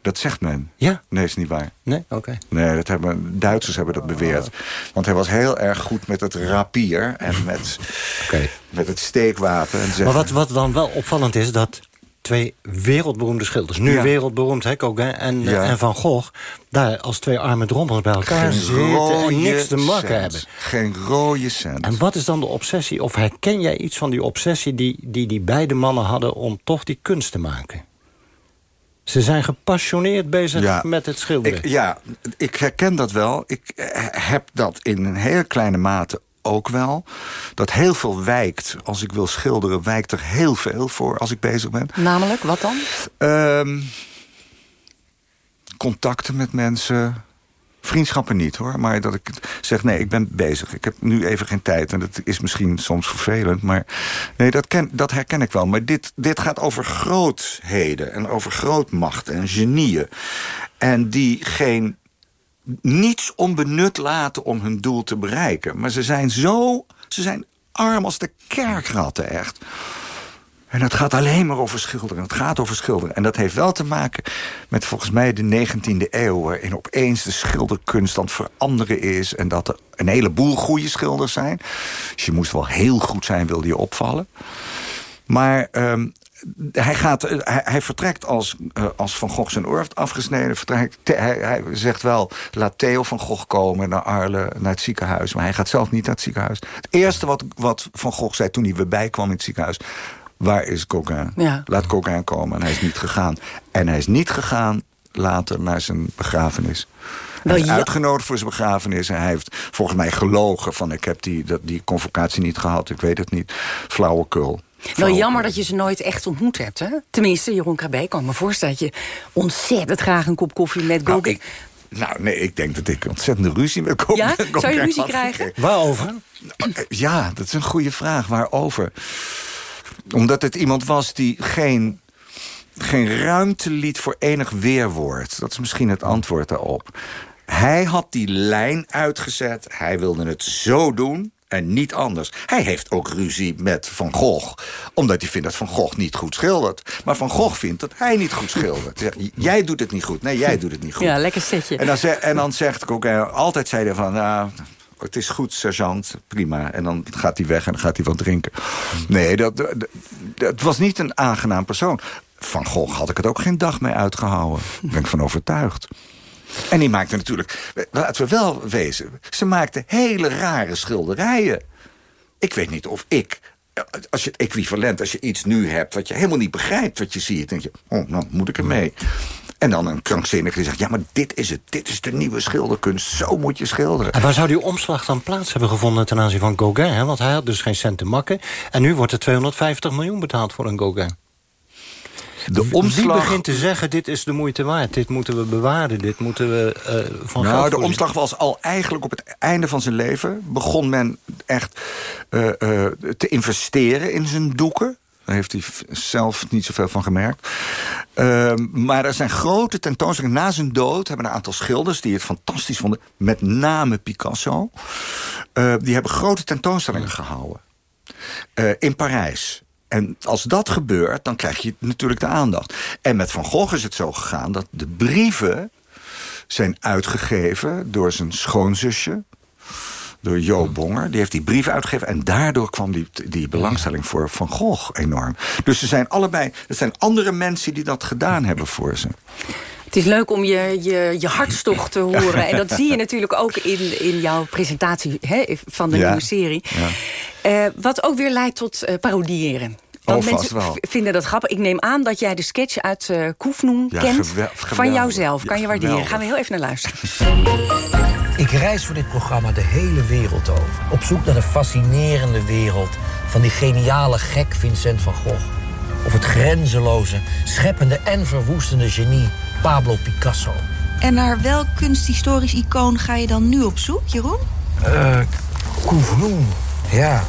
Speaker 21: Dat zegt men.
Speaker 2: Ja?
Speaker 21: Nee, is niet waar.
Speaker 2: Nee? Oké.
Speaker 21: Nee, dat hebben, Duitsers hebben dat beweerd. Want hij was heel erg goed met het rapier en met, [LAUGHS] met het steekwapen. En
Speaker 2: Maar wat, wat dan wel opvallend is, dat twee wereldberoemde schilders... nu
Speaker 21: Ja.
Speaker 2: wereldberoemd, hè, Gauguin en, eh,
Speaker 21: Ja.
Speaker 2: en Van Gogh... daar als twee arme drommels bij elkaar zitten en niks te maken
Speaker 21: cent.
Speaker 2: hebben.
Speaker 21: Geen rode cent.
Speaker 2: En wat is dan de obsessie? Of herken jij iets van die obsessie die die, die beide mannen hadden... om toch die kunst te maken? Ze zijn gepassioneerd bezig
Speaker 21: Ja.
Speaker 2: met het schilderen.
Speaker 21: Ik, ja, ik herken dat wel. Ik eh, heb dat in een hele kleine mate ook wel. Dat heel veel wijkt. Als ik wil schilderen, wijkt er heel veel voor als ik bezig ben.
Speaker 20: Namelijk, wat dan?
Speaker 21: Ehm, contacten met mensen. Vriendschappen niet hoor, maar dat ik zeg nee, ik ben bezig. Ik heb nu even geen tijd en dat is misschien soms vervelend. Maar nee, dat, ken, dat herken ik wel. Maar dit, dit gaat over grootheden en over grootmachten en genieën. En die geen niets onbenut laten om hun doel te bereiken. Maar ze zijn zo, ze zijn arm als de kerkratten echt. En het gaat alleen maar over schilderen. Het gaat over schilderen. En dat heeft wel te maken met volgens mij de 19e eeuw... waarin opeens de schilderkunst aan het veranderen is... en dat er een heleboel goede schilders zijn. Dus je moest wel heel goed zijn, wilde je opvallen. Maar ehm, hij, gaat, eh, hij, hij vertrekt als, eh, als Van Gogh zijn oor heeft afgesneden. Vertrekt, hij, hij zegt wel, laat Theo van Gogh komen naar Arles, naar het ziekenhuis. Maar hij gaat zelf niet naar het ziekenhuis. Het eerste wat, wat Van Gogh zei toen hij weer bijkwam in het ziekenhuis... waar is Gauguin?
Speaker 20: Ja.
Speaker 21: Laat Gauguin komen. En hij is niet gegaan. En hij is niet gegaan later naar zijn begrafenis. Hij is uitgenodigd voor zijn begrafenis. En hij heeft volgens mij gelogen van ik heb die, dat, die convocatie niet gehad. Ik weet het niet. Flauwekul.
Speaker 20: Wel jammer dat je ze nooit echt ontmoet hebt, hè? Tenminste, Jeroen Krabbe, ik kan me voorstellen... dat je ontzettend graag een kop koffie met
Speaker 21: Nou,
Speaker 20: Gauguin...
Speaker 21: ik, nou, nee, ik denk dat ik ontzettende ruzie met Gauguin
Speaker 20: Ja? Zou je ruzie krijgen?
Speaker 2: Waarover?
Speaker 21: Ja, dat is een goede vraag. Waarover? Omdat het iemand was die geen, geen ruimte liet voor enig weerwoord. Dat is misschien het antwoord daarop. Hij had die lijn uitgezet. Hij wilde het zo doen en niet anders. Hij heeft ook ruzie met Van Gogh. Omdat hij vindt dat Van Gogh niet goed schildert. Maar Van Gogh vindt dat hij niet goed schildert. Zegt, Jij doet het niet goed. Nee, jij doet het niet goed.
Speaker 20: Ja, lekker setje.
Speaker 21: En dan, en dan zegt ik ook, altijd zei hij van... nou, het is goed, sergeant, prima. En dan gaat hij weg en dan gaat hij wat drinken. Nee, dat, dat, was niet een aangenaam persoon. Van Gogh had ik het ook geen dag mee uitgehouden. Daar ben ik van overtuigd. En die maakte natuurlijk, laten we wel wezen... ze maakte hele rare schilderijen. Ik weet niet of ik... Als je het equivalent, als je iets nu hebt... wat je helemaal niet begrijpt wat je ziet... denk je, oh, nou moet ik ermee. En dan een krankzinnige die zegt... ja, maar dit is het, dit is de nieuwe schilderkunst. Zo moet je schilderen.
Speaker 2: En waar zou die omslag dan plaats hebben gevonden ten aanzien van Gauguin? Hè? Want hij had dus geen cent te makken. En nu wordt er 250 miljoen betaald voor een Gauguin.
Speaker 21: De
Speaker 2: Wie
Speaker 21: omslag...
Speaker 2: begint te zeggen, dit is de moeite waard. Dit moeten we bewaren, dit moeten we eh, van
Speaker 21: Nou, de omslag was al eigenlijk op het einde van zijn leven. Begon men echt eh, eh, te investeren in zijn doeken. Daar heeft hij zelf niet zoveel van gemerkt. Ehm, maar er zijn grote tentoonstellingen. Na zijn dood hebben een aantal schilders die het fantastisch vonden. Met name Picasso. eh, die hebben grote tentoonstellingen gehouden. eh, in Parijs. En als dat gebeurt, dan krijg je natuurlijk de aandacht. En met Van Gogh is het zo gegaan dat de brieven zijn uitgegeven door zijn schoonzusje. Door Jo Bonger. Die heeft die brief uitgegeven. En daardoor kwam die, die belangstelling voor Van Gogh enorm. Dus er zijn allebei... Er zijn andere mensen die dat gedaan hebben voor ze.
Speaker 20: Het is leuk om je, je, je hartstocht te horen. En dat zie je natuurlijk ook in, in jouw presentatie hè, van de
Speaker 21: Ja.
Speaker 20: nieuwe serie.
Speaker 21: Ja.
Speaker 20: Eh, wat ook weer leidt tot eh, parodiëren. Want
Speaker 21: Oh, vast
Speaker 20: mensen
Speaker 21: wel.
Speaker 20: vinden dat grappig. Ik neem aan dat jij de sketch uit Koefnoen
Speaker 21: Ja,
Speaker 20: kent. van jouzelf. Kan
Speaker 21: Ja,
Speaker 20: je waarderen.
Speaker 21: geweldig.
Speaker 20: Gaan we heel even naar luisteren.
Speaker 25: Ik reis voor dit programma de hele wereld over. Op zoek naar de fascinerende wereld van die geniale gek Vincent van Gogh. Of het grenzeloze, scheppende en verwoestende genie Pablo Picasso.
Speaker 26: En naar welk kunsthistorisch icoon ga je dan nu op zoek, Jeroen?
Speaker 25: Eh, Koevenoen. Ja.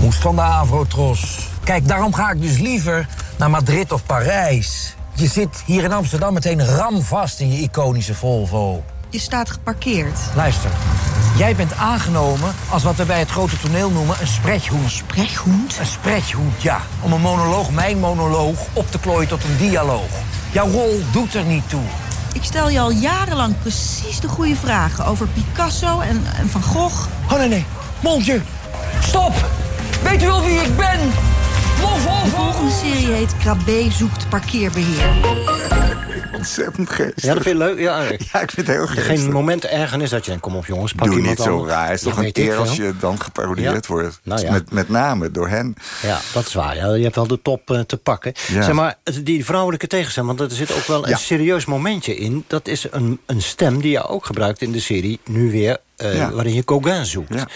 Speaker 25: Moest van de Avrotros. Kijk, daarom ga ik dus liever naar Madrid of Parijs. Je zit hier in Amsterdam meteen ramvast in je iconische Volvo.
Speaker 26: Je staat geparkeerd.
Speaker 25: Luister, jij bent aangenomen als wat we bij het grote toneel noemen een sprechhoend.
Speaker 26: Sprechhoend?
Speaker 25: Een sprechhoend, ja. Om een monoloog, mijn monoloog, op te klooien tot een dialoog. Jouw rol doet er niet toe.
Speaker 26: Ik stel je al jarenlang precies de goede vragen over Picasso en, en Van Gogh.
Speaker 25: Oh nee, nee. Mondje, stop! Weet u wel wie ik ben?
Speaker 26: De volgende serie heet Krabbe zoekt parkeerbeheer. [LAUGHS]
Speaker 21: Ontzettend geestig.
Speaker 2: Ja, dat vind je leuk. Ja,
Speaker 21: Ja, ik vind het heel geestig.
Speaker 2: Geen moment ergernis dat je denkt, kom op jongens, pak
Speaker 21: Doe
Speaker 2: iemand
Speaker 21: niet zo
Speaker 2: anders.
Speaker 21: raar. Het is
Speaker 2: Ja,
Speaker 21: toch een
Speaker 2: ik
Speaker 21: eer als je dan geparodieerd
Speaker 2: Ja.
Speaker 21: wordt.
Speaker 2: Nou ja.
Speaker 21: met, met name door hen.
Speaker 2: Ja, dat is waar. Ja, je hebt wel de top eh, te pakken.
Speaker 21: Ja.
Speaker 2: Zeg maar, die vrouwelijke tegenstelling, want er zit ook wel een
Speaker 21: Ja.
Speaker 2: serieus momentje in. Dat is een, een stem die je ook gebruikt in de serie, nu weer, eh,
Speaker 21: Ja.
Speaker 2: waarin je Gauguin zoekt.
Speaker 21: Ja.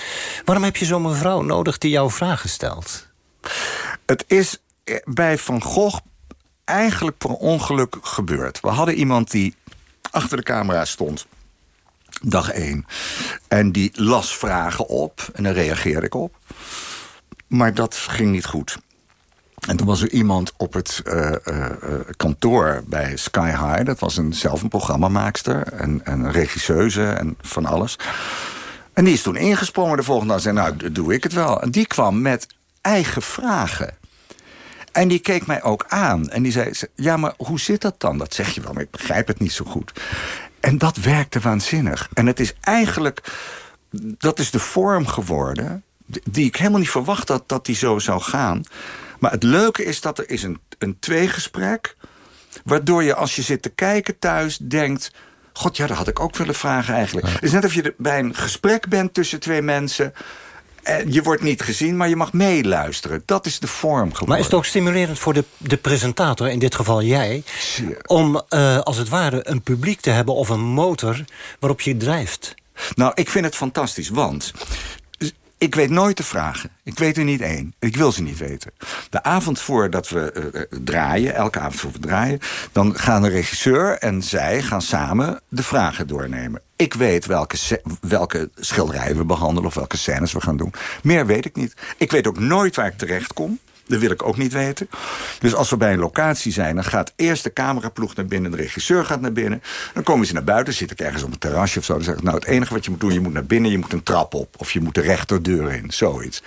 Speaker 2: Waarom heb je zo'n mevrouw nodig die jouw vragen stelt?
Speaker 21: Het is bij Van Gogh eigenlijk per ongeluk gebeurd. We hadden iemand die achter de camera stond. Dag één. En die las vragen op. En daar reageerde ik op. Maar dat ging niet goed. En toen was er iemand op het eh, eh, kantoor bij Sky High. Dat was een, zelf een programmamaakster en, en een regisseuse en van alles. En die is toen ingesprongen de volgende dag. en zei, nou, doe ik het wel. En die kwam met eigen vragen. En die keek mij ook aan. En die zei, ja, maar hoe zit dat dan? Dat zeg je wel, maar ik begrijp het niet zo goed. En dat werkte waanzinnig. En het is eigenlijk... Dat is de vorm geworden... die ik helemaal niet verwacht had dat die zo zou gaan. Maar het leuke is dat er is een, een tweegesprek... waardoor je als je zit te kijken thuis denkt... God, ja, dat had ik ook willen vragen eigenlijk. Het is net of je bij een gesprek bent tussen twee mensen... En je wordt niet gezien, maar je mag meeluisteren. Dat is de vorm geworden.
Speaker 2: Maar is het ook stimulerend voor de, de presentator, in dit geval jij... om uh, als het ware een publiek te hebben of een motor waarop je drijft?
Speaker 21: Nou, ik vind het fantastisch, want ik weet nooit de vragen. Ik weet er niet één. Ik wil ze niet weten. De avond voordat we uh, draaien, elke avond voor we draaien... dan gaan de regisseur en zij gaan samen de vragen doornemen. Ik weet welke, welke schilderijen we behandelen of welke scènes we gaan doen. Meer weet ik niet. Ik weet ook nooit waar ik terecht kom. Dat wil ik ook niet weten. Dus als we bij een locatie zijn, dan gaat eerst de cameraploeg naar binnen... de regisseur gaat naar binnen. Dan komen ze naar buiten, zit ik ergens op een terrasje of zo. Dan zeg ik, nou, het enige wat je moet doen, je moet naar binnen... je moet een trap op of je moet de rechterdeur in, zoiets.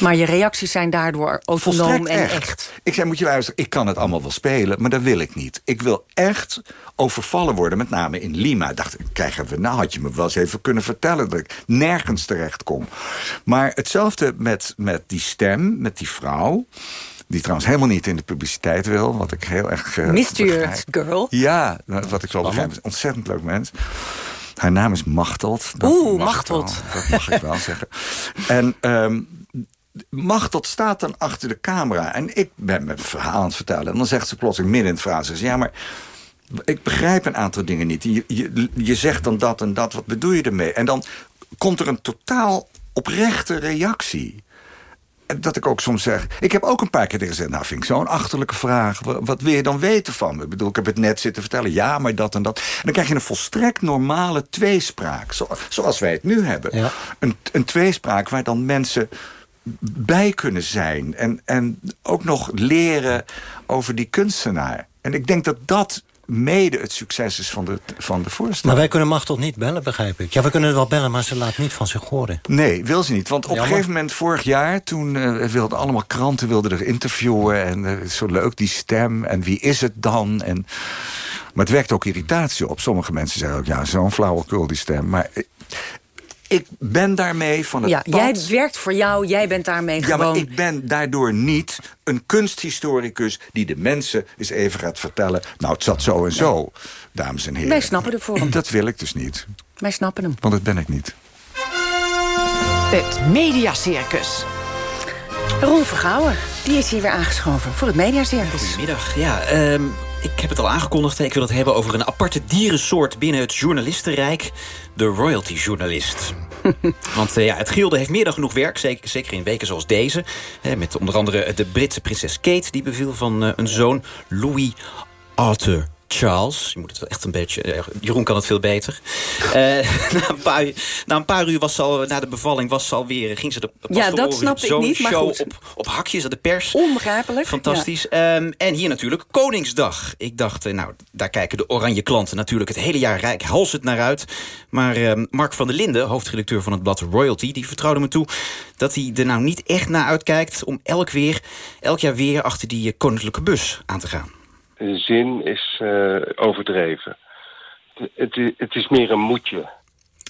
Speaker 20: Maar je reacties zijn daardoor autonoom en echt.
Speaker 21: echt. Ik zei, moet je luisteren, ik kan het allemaal wel spelen... maar dat wil ik niet. Ik wil echt overvallen worden, met name in Lima. Ik dacht, krijgen we, nou had je me wel eens even kunnen vertellen... dat ik nergens terecht kom. Maar hetzelfde met, met die stem, met die vrouw die trouwens helemaal niet in de publiciteit wil. Wat ik heel erg... Uh,
Speaker 20: Mysterious girl.
Speaker 21: Ja, wat ik wel begrijp. Is een ontzettend leuk mens. Haar naam is Machteld.
Speaker 20: Oeh, Machteld.
Speaker 21: Dat mag ik wel zeggen. En um, Machteld staat dan achter de camera. En ik ben mijn verhaal aan het vertellen. En dan zegt ze plotseling midden in het verhaal... Ze ja, maar ik begrijp een aantal dingen niet. Je, je, je zegt dan dat en dat, wat bedoel je ermee? En dan komt er een totaal oprechte reactie dat ik ook soms zeg... Ik heb ook een paar keer gezegd... nou, vind ik zo'n achterlijke vraag. Wat, wil je dan weten van me? Ik bedoel, ik heb het net zitten vertellen. Ja, maar dat en dat. En dan krijg je een volstrekt normale tweespraak. zoals wij het nu hebben. Een, een tweespraak waar dan mensen bij kunnen zijn. En, en ook nog leren over die kunstenaar. En ik denk dat dat mede het succes is van de, van de voorstelling.
Speaker 2: Maar wij kunnen Machteld niet bellen, begrijp ik. Ja, we kunnen wel bellen, maar ze laat niet van zich horen.
Speaker 21: Nee, wil ze niet. Want op een gegeven moment, vorig jaar... toen uh, wilden allemaal kranten wilden er interviewen... en uh, zo leuk, die stem, en wie is het dan? En, maar het wekt ook irritatie op. Sommige mensen zeggen ook, ja, zo'n flauwekul die stem. Maar ik ben daarmee van het
Speaker 20: ja,
Speaker 21: pad.
Speaker 20: Jij werkt voor jou, jij bent daarmee
Speaker 21: ja,
Speaker 20: gewoon...
Speaker 21: Ja, maar ik ben daardoor niet een kunsthistoricus... die de mensen eens even gaat vertellen... nou, het zat zo en zo, dames en heren.
Speaker 20: Wij snappen de vorm.
Speaker 21: Dat wil ik dus niet.
Speaker 20: Wij snappen hem.
Speaker 21: Want dat ben ik niet.
Speaker 16: Het Mediacircus.
Speaker 20: Ron Vergouwen, die is hier weer aangeschoven voor het Mediacircus.
Speaker 22: Goedemiddag, ja. Um, ik heb het al aangekondigd. Ik wil het hebben over een aparte dierensoort binnen het journalistenrijk. De royalty-journalist. [LAUGHS] Want uh, ja, het gilde heeft meer dan genoeg werk, zeker, zeker in weken zoals deze. met onder andere de Britse prinses Kate... die beviel van uh, een zoon, Louis Arthur Charles. Je moet het echt een beetje... Eh, Jeroen kan het veel beter. uh, [LAUGHS] na, een paar, na, een paar, uur was ze al, na de bevalling was ze alweer... ging ze de
Speaker 20: Ja, dat snapte ik niet, maar
Speaker 22: show
Speaker 20: goed.
Speaker 22: Op, op hakjes aan de pers.
Speaker 20: Onbegrijpelijk.
Speaker 22: Fantastisch. Ja. Um, en hier natuurlijk Koningsdag. Ik dacht, nou, daar kijken de oranje klanten natuurlijk het hele jaar rijk het naar uit. Maar um, Mark van der Linden, hoofdredacteur van het blad Royalty... die vertrouwde me toe dat hij er nou niet echt naar uitkijkt... om elk, weer, elk jaar weer achter die koninklijke bus aan te gaan
Speaker 27: zin is uh, overdreven. Het, het, is meer een moetje.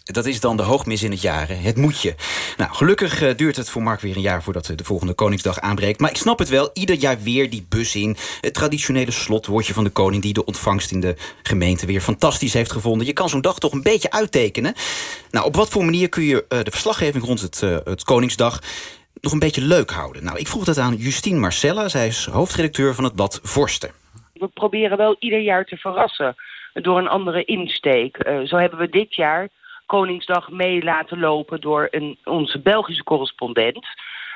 Speaker 22: Dat is dan de hoogmis in het jaar, het moetje. Nou, gelukkig uh, duurt het voor Mark weer een jaar voordat de volgende Koningsdag aanbreekt. Maar ik snap het wel, ieder jaar weer die bus in. Het traditionele slotwoordje van de koning... die de ontvangst in de gemeente weer fantastisch heeft gevonden. Je kan zo'n dag toch een beetje uittekenen. Nou, op wat voor manier kun je de verslaggeving rond het, het Koningsdag nog een beetje leuk houden? Nou, ik vroeg dat aan Justine Marcella. Zij is hoofdredacteur van het blad Vorsten
Speaker 28: we proberen wel ieder jaar te verrassen door een andere insteek. Uh, zo hebben we dit jaar Koningsdag mee laten lopen door een, onze Belgische correspondent.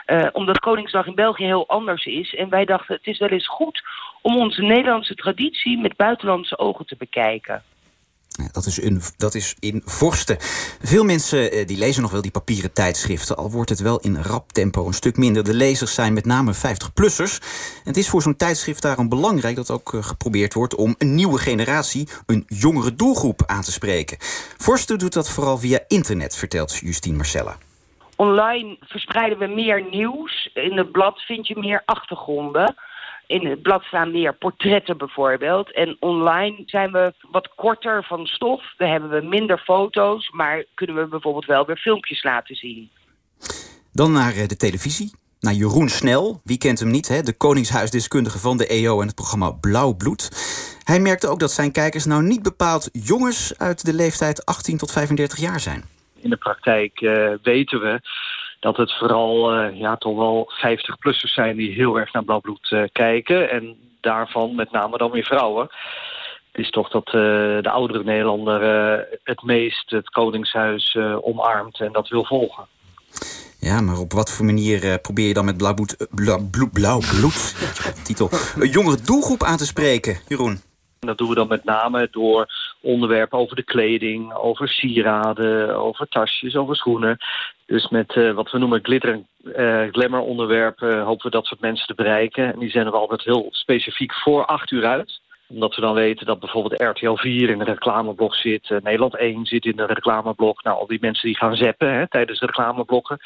Speaker 28: Uh, omdat Koningsdag in België heel anders is. En wij dachten het is wel eens goed om onze Nederlandse traditie met buitenlandse ogen te bekijken.
Speaker 22: Dat is, in, dat is in vorsten. Veel mensen eh, die lezen nog wel die papieren tijdschriften... al wordt het wel in rap tempo een stuk minder. De lezers zijn met name 50-plussers. En het is voor zo'n tijdschrift daarom belangrijk... dat ook uh, geprobeerd wordt om een nieuwe generatie... een jongere doelgroep aan te spreken. Vorsten doet dat vooral via internet, vertelt Justine Marcella.
Speaker 28: Online verspreiden we meer nieuws. In het blad vind je meer achtergronden in het blad staan meer portretten bijvoorbeeld. En online zijn we wat korter van stof. Dan hebben we minder foto's, maar kunnen we bijvoorbeeld wel weer filmpjes laten zien.
Speaker 22: Dan naar de televisie. Naar Jeroen Snel, wie kent hem niet, hè? de koningshuisdeskundige van de EO en het programma Blauw Bloed. Hij merkte ook dat zijn kijkers nou niet bepaald jongens uit de leeftijd 18 tot 35 jaar zijn.
Speaker 29: In de praktijk uh, weten we
Speaker 30: dat het vooral ja, toch wel 50-plussers zijn die heel erg naar Blauwbloed kijken. En daarvan met name dan weer vrouwen. Het is toch dat de oudere Nederlander het meest het Koningshuis omarmt en dat wil volgen.
Speaker 22: Ja, maar op wat voor manier probeer je dan met blauw bloed, blauw, bloed, blauw [LAUGHS] bloed titel, een jongere doelgroep aan te spreken, Jeroen?
Speaker 30: Dat doen we dan met name door onderwerpen over de kleding, over sieraden, over tasjes, over schoenen. Dus met uh, wat we noemen glitter en uh, glamour onderwerpen hopen we dat soort mensen te bereiken. En die zenden we altijd heel specifiek voor acht uur uit omdat we dan weten dat bijvoorbeeld RTL 4 in de reclameblok zit. Nederland 1 zit in de reclameblok. Nou, al die mensen die gaan zeppen hè, tijdens de reclameblokken.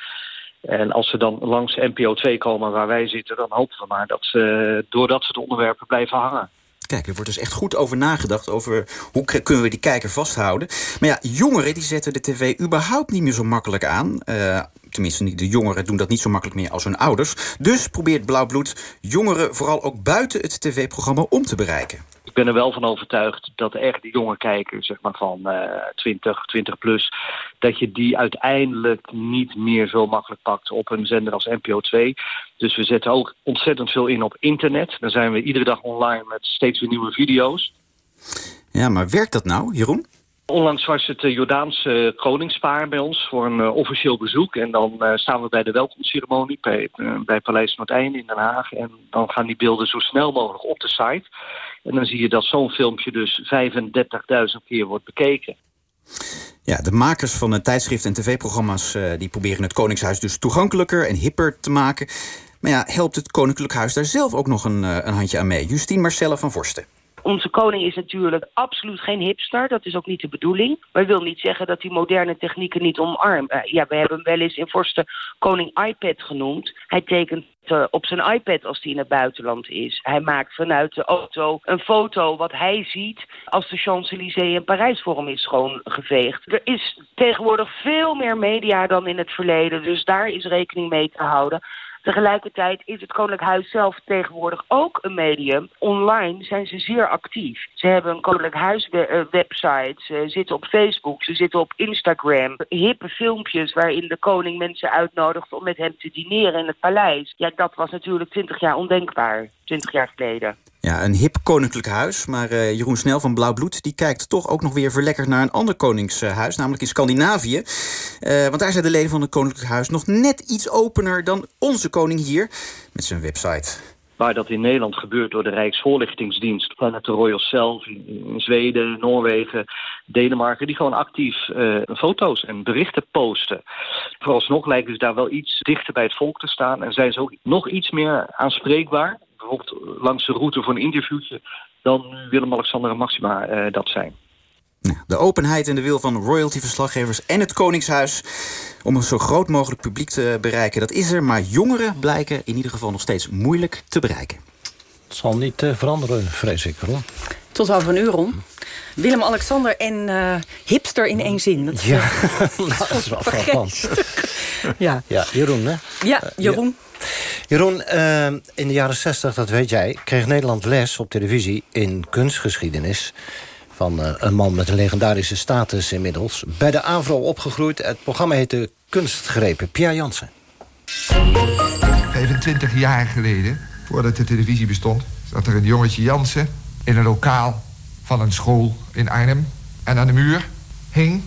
Speaker 30: En als ze dan langs NPO 2 komen waar wij zitten... dan hopen we maar dat ze, doordat ze de onderwerpen blijven hangen.
Speaker 22: Kijk, er wordt dus echt goed over nagedacht... over hoe kunnen we die kijker vasthouden. Maar ja, jongeren die zetten de tv überhaupt niet meer zo makkelijk aan. Uh, tenminste, de jongeren doen dat niet zo makkelijk meer als hun ouders. Dus probeert Blauwbloed jongeren vooral ook buiten het tv-programma om te bereiken
Speaker 30: ik ben er wel van overtuigd dat echt die jonge kijkers, zeg maar van uh, 20, 20 plus, dat je die uiteindelijk niet meer zo makkelijk pakt op een zender als NPO 2. Dus we zetten ook ontzettend veel in op internet. Dan zijn we iedere dag online met steeds weer nieuwe video's.
Speaker 22: Ja, maar werkt dat nou, Jeroen?
Speaker 30: Onlangs was het uh, Jordaanse koningspaar bij ons voor een uh, officieel bezoek. En dan staan we bij de welkomstceremonie bij, bij Paleis Noordeinde in Den Haag. En dan gaan die beelden zo snel mogelijk op de site. En dan zie je dat zo'n filmpje dus 35.000 keer wordt bekeken.
Speaker 22: Ja, de makers van de tijdschrift en tv-programma's... die proberen het Koningshuis dus toegankelijker en hipper te maken. Maar ja, helpt het Koninklijk Huis daar zelf ook nog een, een handje aan mee? Justine Marcella van Vorsten.
Speaker 28: Onze koning is natuurlijk absoluut geen hipster. Dat is ook niet de bedoeling. Maar wil niet zeggen dat hij moderne technieken niet omarmt. Uh, ja, we hebben hem wel eens in Vorsten koning iPad genoemd. Hij tekent uh, op zijn iPad als hij in het buitenland is. Hij maakt vanuit de auto een foto wat hij ziet... als de Champs-Élysées in Parijs voor hem is schoongeveegd. Er is tegenwoordig veel meer media dan in het verleden. Dus daar is rekening mee te houden. Tegelijkertijd is het Koninklijk Huis zelf tegenwoordig ook een medium. Online zijn ze zeer actief. Ze hebben een Koninklijk Huis website, ze zitten op Facebook, ze zitten op Instagram. Hippe filmpjes waarin de koning mensen uitnodigt om met hem te dineren in het paleis. Ja, dat was natuurlijk twintig jaar ondenkbaar, twintig jaar geleden.
Speaker 22: Ja, een hip koninklijk huis. Maar uh, Jeroen Snel van Blauwbloed... die kijkt toch ook nog weer verlekkerd naar een ander koningshuis... namelijk in Scandinavië. Uh, want daar zijn de leden van het koninklijk huis... nog net iets opener dan onze koning hier... met zijn website.
Speaker 30: Waar dat in Nederland gebeurt door de Rijksvoorlichtingsdienst... vanuit de Royal zelf in, in, Zweden, Noorwegen, Denemarken... die gewoon actief uh, foto's en berichten posten. Vooralsnog lijkt dus daar wel iets dichter bij het volk te staan... en zijn ze ook nog iets meer aanspreekbaar bijvoorbeeld langs de route voor een interviewtje... dan Willem-Alexander en Maxima uh, dat zijn.
Speaker 22: De openheid en de wil van royalty-verslaggevers en het Koningshuis... om een zo groot mogelijk publiek te bereiken, dat is er. Maar jongeren blijken in ieder geval nog steeds moeilijk te bereiken.
Speaker 2: Het zal niet uh, veranderen, vrees ik. Hoor.
Speaker 20: Tot over een uur om. Willem-Alexander en uh, hipster in één zin. Dat,
Speaker 2: ja, [LAUGHS] dat is wel frappant.
Speaker 20: ja.
Speaker 2: ja, Jeroen, hè?
Speaker 20: Ja, Jeroen.
Speaker 2: Jeroen, uh, in de jaren 60, dat weet jij, kreeg Nederland les op televisie in kunstgeschiedenis. Van uh, een man met een legendarische status inmiddels. Bij de AVRO opgegroeid. Het programma heette Kunstgrepen. Pierre Jansen.
Speaker 31: 25 jaar geleden, voordat de televisie bestond... zat er een jongetje Jansen in een lokaal van een school in Arnhem. En aan de muur hing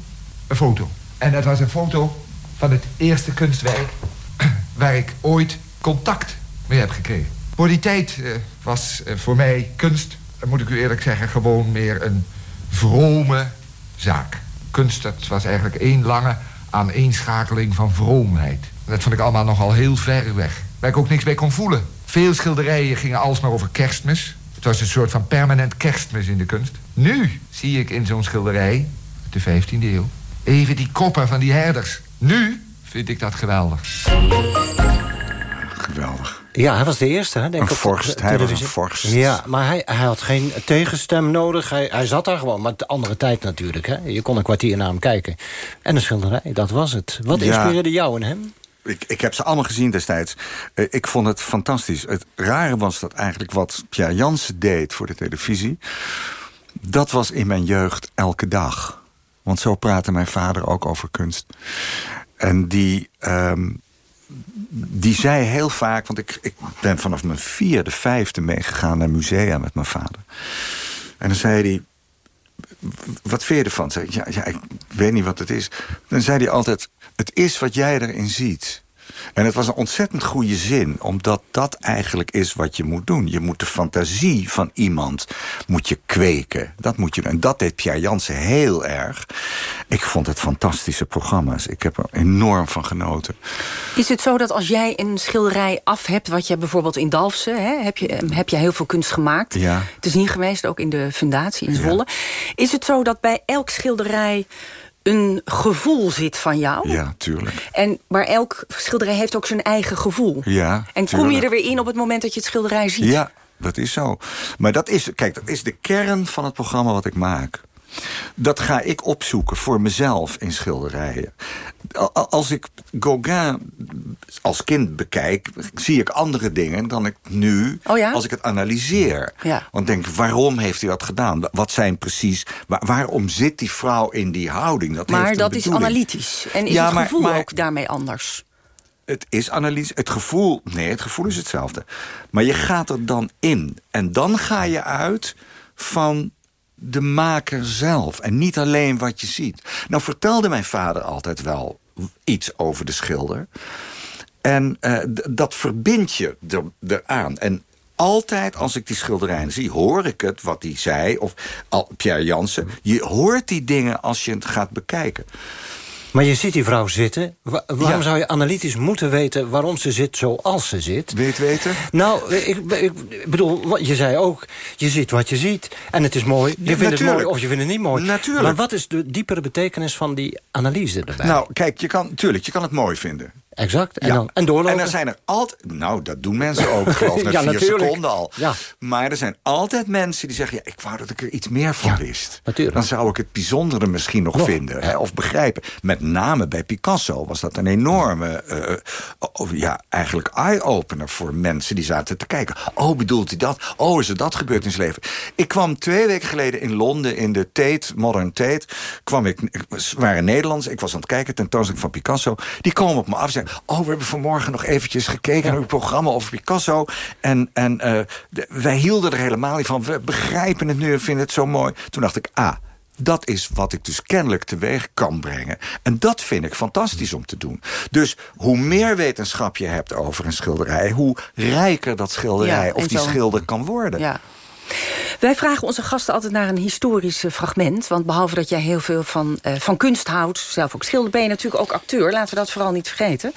Speaker 31: een foto. En dat was een foto van het eerste kunstwerk [CLEARS THROAT] waar ik ooit contact mee heb gekregen. Voor die tijd uh, was uh, voor mij kunst, moet ik u eerlijk zeggen, gewoon meer een vrome zaak. Kunst, dat was eigenlijk één lange aaneenschakeling van vroomheid. Dat vond ik allemaal nogal heel ver weg. Waar ik ook niks bij kon voelen. Veel schilderijen gingen alsmaar over kerstmis. Het was een soort van permanent kerstmis in de kunst. Nu zie ik in zo'n schilderij, de 15e eeuw, even die koppen van die herders. Nu vind ik dat geweldig.
Speaker 21: Geweldig.
Speaker 2: Ja, hij was de eerste, hè, denk
Speaker 21: een
Speaker 2: ik.
Speaker 21: Vorst, hij was een vorst.
Speaker 2: Ja, maar hij, hij had geen tegenstem nodig. Hij, hij zat daar gewoon, maar de andere tijd natuurlijk. Hè. Je kon een kwartier naar hem kijken. En een schilderij, dat was het. Wat
Speaker 21: Ja.
Speaker 2: inspireerde jou en hem?
Speaker 21: Ik, ik heb ze allemaal gezien destijds. Eh, ik vond het fantastisch. Het rare was dat eigenlijk wat Pierre Jansen deed voor de televisie... dat was in mijn jeugd elke dag. Want zo praatte mijn vader ook over kunst. En die, ehm, die zei heel vaak... want ik, ik ben vanaf mijn vierde, vijfde meegegaan naar musea met mijn vader. En dan zei hij... Wat vind je ervan? Zei ik, ja, ja, ik weet niet wat het is. Dan zei hij altijd... Het is wat jij erin ziet. En het was een ontzettend goede zin, omdat dat eigenlijk is wat je moet doen. Je moet de fantasie van iemand moet je kweken. Dat moet je, en dat deed Pierre Jansen heel erg. Ik vond het fantastische programma's. Ik heb er enorm van genoten.
Speaker 20: Is het zo dat als jij een schilderij af hebt... wat je bijvoorbeeld in Dalfsen, hè, heb, je, heb je heel veel kunst gemaakt.
Speaker 21: Ja.
Speaker 20: Het is hier geweest, ook in de fundatie in Zwolle. Is het zo dat bij elk schilderij een gevoel zit van jou?
Speaker 21: Ja, tuurlijk.
Speaker 20: En, maar elk schilderij heeft ook zijn eigen gevoel.
Speaker 21: Ja,
Speaker 20: En kom je er weer in op het moment dat je het schilderij ziet?
Speaker 21: Ja, dat is zo. Maar dat is, kijk, dat is de kern van het programma wat ik maak. Dat ga ik opzoeken voor mezelf in schilderijen. Al- al- Als ik Gauguin als kind bekijk, zie ik andere dingen dan ik nu,
Speaker 20: Oh ja?
Speaker 21: als ik het analyseer.
Speaker 20: Ja.
Speaker 21: Want denk, waarom heeft hij dat gedaan? Wat zijn precies, waar- waarom zit die vrouw in die houding? Dat
Speaker 20: Maar dat is analytisch. En is
Speaker 21: Ja,
Speaker 20: het
Speaker 21: maar-
Speaker 20: gevoel
Speaker 21: maar-
Speaker 20: ook daarmee anders?
Speaker 21: Het is analyse. Het gevoel, nee, het gevoel is hetzelfde. Maar je gaat er dan in. En dan ga je uit van de maker zelf. En niet alleen wat je ziet. Nou vertelde mijn vader altijd wel iets over de schilder. En eh, dat verbind je er, eraan. En altijd als ik die schilderijen zie, hoor ik het, wat hij zei. Of Pierre Jansen. Je hoort die dingen als je het gaat bekijken.
Speaker 2: Maar je ziet die vrouw zitten. Wa- waarom
Speaker 21: Ja.
Speaker 2: zou je analytisch moeten weten waarom ze zit zoals ze zit?
Speaker 21: Wil je het weten?
Speaker 2: Nou, ik, ik bedoel, wat- je zei ook, je ziet wat je ziet. En het is mooi. Je
Speaker 21: Ja,
Speaker 2: vindt het mooi of je vindt het niet mooi.
Speaker 21: Natuurlijk.
Speaker 2: Maar wat is de diepere betekenis van die analyse erbij?
Speaker 21: Nou, kijk, je kan, tuurlijk, je kan het mooi vinden.
Speaker 2: Exact. En,
Speaker 21: Ja.
Speaker 2: dan, en doorlopen.
Speaker 21: En dan zijn er altijd... Nou, dat doen mensen ook, ik geloof [LAUGHS] na
Speaker 2: Ja,
Speaker 21: vier
Speaker 2: natuurlijk.
Speaker 21: seconden al.
Speaker 2: Ja.
Speaker 21: Maar er zijn altijd mensen die zeggen... Ja, ik wou dat ik er iets meer van wist.
Speaker 2: natuurlijk.
Speaker 21: Dan zou ik het bijzondere misschien nog,
Speaker 2: Nog,
Speaker 21: vinden. Hè, of begrijpen. Met name bij Picasso was dat een enorme... eh, oh, ja, eigenlijk eye-opener voor mensen die zaten te kijken. Oh, bedoelt hij dat? Oh, is er dat gebeurd in zijn leven? Ik kwam twee weken geleden in Londen... in de Tate, Modern Tate... kwam ik, ik waren Nederlands. Ik was aan het kijken, tentoonstelling van Picasso. Die komen op me af en zeggen... oh, we hebben vanmorgen nog eventjes gekeken... naar uw programma over Picasso. En, en eh, de- wij hielden er helemaal niet van. We begrijpen het nu en vinden het zo mooi. Toen dacht ik, ah... Dat is wat ik dus kennelijk teweeg kan brengen. En dat vind ik fantastisch om te doen. Dus hoe meer wetenschap je hebt over een schilderij... hoe rijker dat schilderij
Speaker 20: Ja,
Speaker 21: of die schilder kan worden.
Speaker 20: Ja. Wij vragen onze gasten altijd naar een historisch eh, fragment. Want behalve dat jij heel veel van, eh, van kunst houdt... zelf ook schilder, ben je natuurlijk ook acteur. Laten we dat vooral niet vergeten.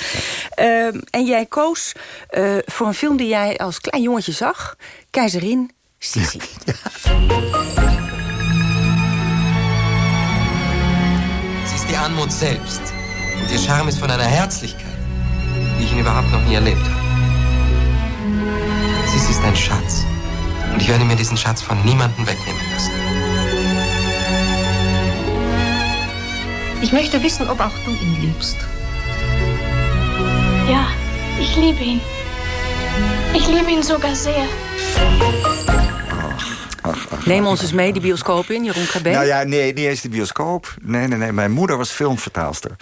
Speaker 20: Ehm, en jij koos eh, voor een film die jij als klein jongetje zag. Keizerin Sissi. [LAUGHS]
Speaker 32: Sie ist die Anmut selbst. Und ihr Charme ist von einer Herzlichkeit, die ich überhaupt noch nie erlebt habe. Sie ist ein Schatz. Und ich werde mir diesen Schatz von niemandem wegnehmen lassen.
Speaker 33: Ich möchte wissen, ob auch du ihn liebst.
Speaker 29: Ja, ich liebe ihn. Ich liebe ihn sogar sehr.
Speaker 20: Neem ons eens mee die bioscoop in, Jeroen Krabbe.
Speaker 21: Nou ja, nee, niet eens de bioscoop. Nee, nee, nee. Mijn moeder was filmvertaalster.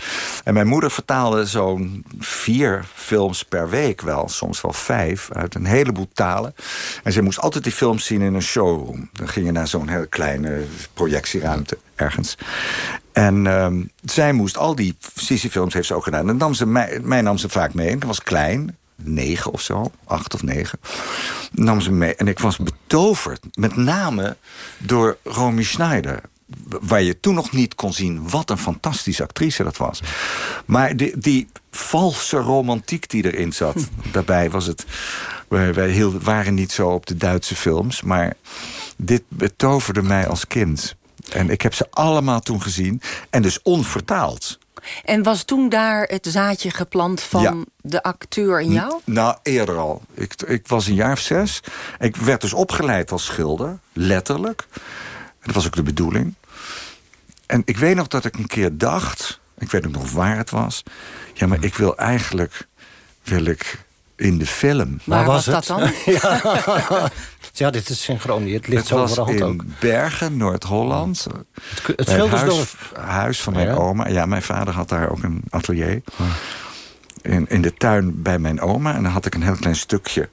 Speaker 21: En mijn moeder vertaalde zo'n vier films per week wel. Soms wel vijf, uit een heleboel talen. En ze moest altijd die films zien in een showroom. Dan ging je naar zo'n heel kleine projectieruimte ergens. En ehm, zij moest al die Sissi-films heeft ze ook gedaan. En nam ze mij, mij nam ze vaak mee. Ik was klein, negen of zo, acht of negen. Nam ze mee en ik was betoverd. Met name door Romy Schneider. Waar je toen nog niet kon zien wat een fantastische actrice dat was. Maar die, die valse romantiek die erin zat. [LAUGHS] Daarbij was het... Wij, waren niet zo op de Duitse films. Maar dit betoverde mij als kind. En ik heb ze allemaal toen gezien. En dus onvertaald.
Speaker 20: En was toen daar het zaadje geplant van
Speaker 21: Ja.
Speaker 20: de acteur in jou?
Speaker 21: Nou, eerder al. Ik, ik was een jaar of zes. Ik werd dus opgeleid als schilder, letterlijk. Dat was ook de bedoeling. En ik weet nog dat ik een keer dacht... ik weet ook nog waar het was... ja, maar ik wil eigenlijk... wil ik in de film.
Speaker 20: Waar was dat dan? [LAUGHS]
Speaker 2: ja. [LAUGHS] ja, dit is synchroon. Het ligt
Speaker 21: Het
Speaker 2: zo
Speaker 21: was
Speaker 2: overal
Speaker 21: in
Speaker 2: ook.
Speaker 21: Bergen, Noord-Holland.
Speaker 2: het Schildersdorp.
Speaker 21: huis, huis van mijn
Speaker 2: Ja.
Speaker 21: oma. Ja, mijn vader had daar ook een atelier. in, in de tuin bij mijn oma. En dan had ik een heel klein stukje.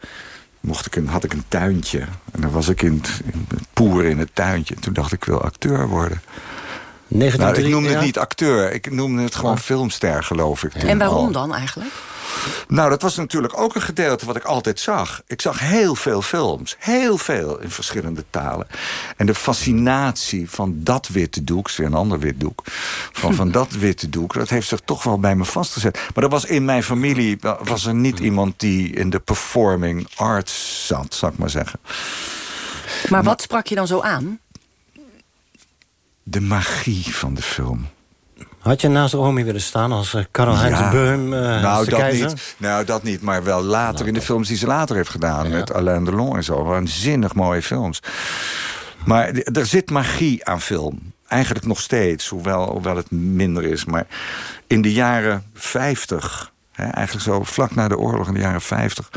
Speaker 21: Mocht ik een, had ik een tuintje. En dan was ik in het, in het poer in het tuintje. En toen dacht ik, ik wil acteur worden. Nou, ik
Speaker 2: 1903,
Speaker 21: noemde het niet acteur. Ik noemde het gewoon filmster, geloof ik. toen
Speaker 20: En waarom
Speaker 21: al.
Speaker 20: dan eigenlijk?
Speaker 21: Nou, dat was natuurlijk ook een gedeelte wat ik altijd zag. Ik zag heel veel films. Heel veel in verschillende talen. En de fascinatie van dat witte doek... weer een ander wit doek. Van, van [LAUGHS] dat witte doek, dat heeft zich toch wel bij me vastgezet. Maar er was in mijn familie was er niet iemand... die in de performing arts zat, zou ik maar zeggen.
Speaker 20: Maar wat sprak je dan zo aan?
Speaker 21: De magie van de film.
Speaker 2: Had je naast Romy willen staan als uh, Karel-Heinz
Speaker 21: Ja.
Speaker 2: Beum, eh,
Speaker 21: nou, dat
Speaker 2: keizer?
Speaker 21: niet. nou, dat niet. Maar wel later in de films die ze later heeft gedaan. Met Alain Delon en zo. Waanzinnig mooie films. Maar er zit magie aan film. Eigenlijk nog steeds, hoewel, hoewel het minder is. Maar in de jaren 50, hè, eigenlijk zo vlak na de oorlog in de jaren 50...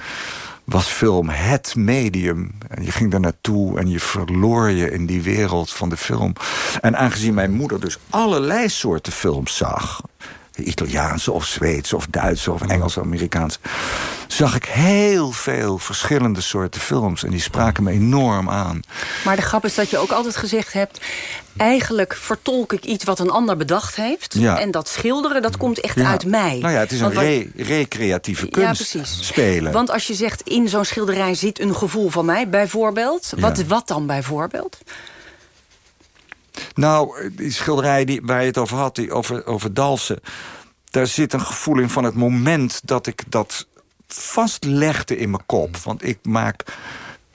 Speaker 21: was film het medium. En je ging daar naartoe en je verloor je in die wereld van de film. En aangezien mijn moeder dus allerlei soorten films zag... Italiaanse of Zweedse of Duitse of Engelse, Amerikaanse... zag ik heel veel verschillende soorten films. En die spraken me enorm aan.
Speaker 20: Maar de grap is dat je ook altijd gezegd hebt... eigenlijk vertolk ik iets wat een ander bedacht heeft.
Speaker 21: Ja.
Speaker 20: En dat schilderen, dat komt echt
Speaker 21: Ja.
Speaker 20: uit mij.
Speaker 21: Nou ja, het is een
Speaker 20: Want wat-
Speaker 21: re- recreatieve kunst
Speaker 20: Ja,
Speaker 21: spelen.
Speaker 20: Want als je zegt, in zo'n schilderij zit een gevoel van mij, bijvoorbeeld. Wat, wat dan bijvoorbeeld?
Speaker 21: Nou, die schilderij die, waar je het over had, die over, over Dalfsen... daar zit een gevoel in van het moment dat ik dat vastlegde in mijn kop. Want ik maak...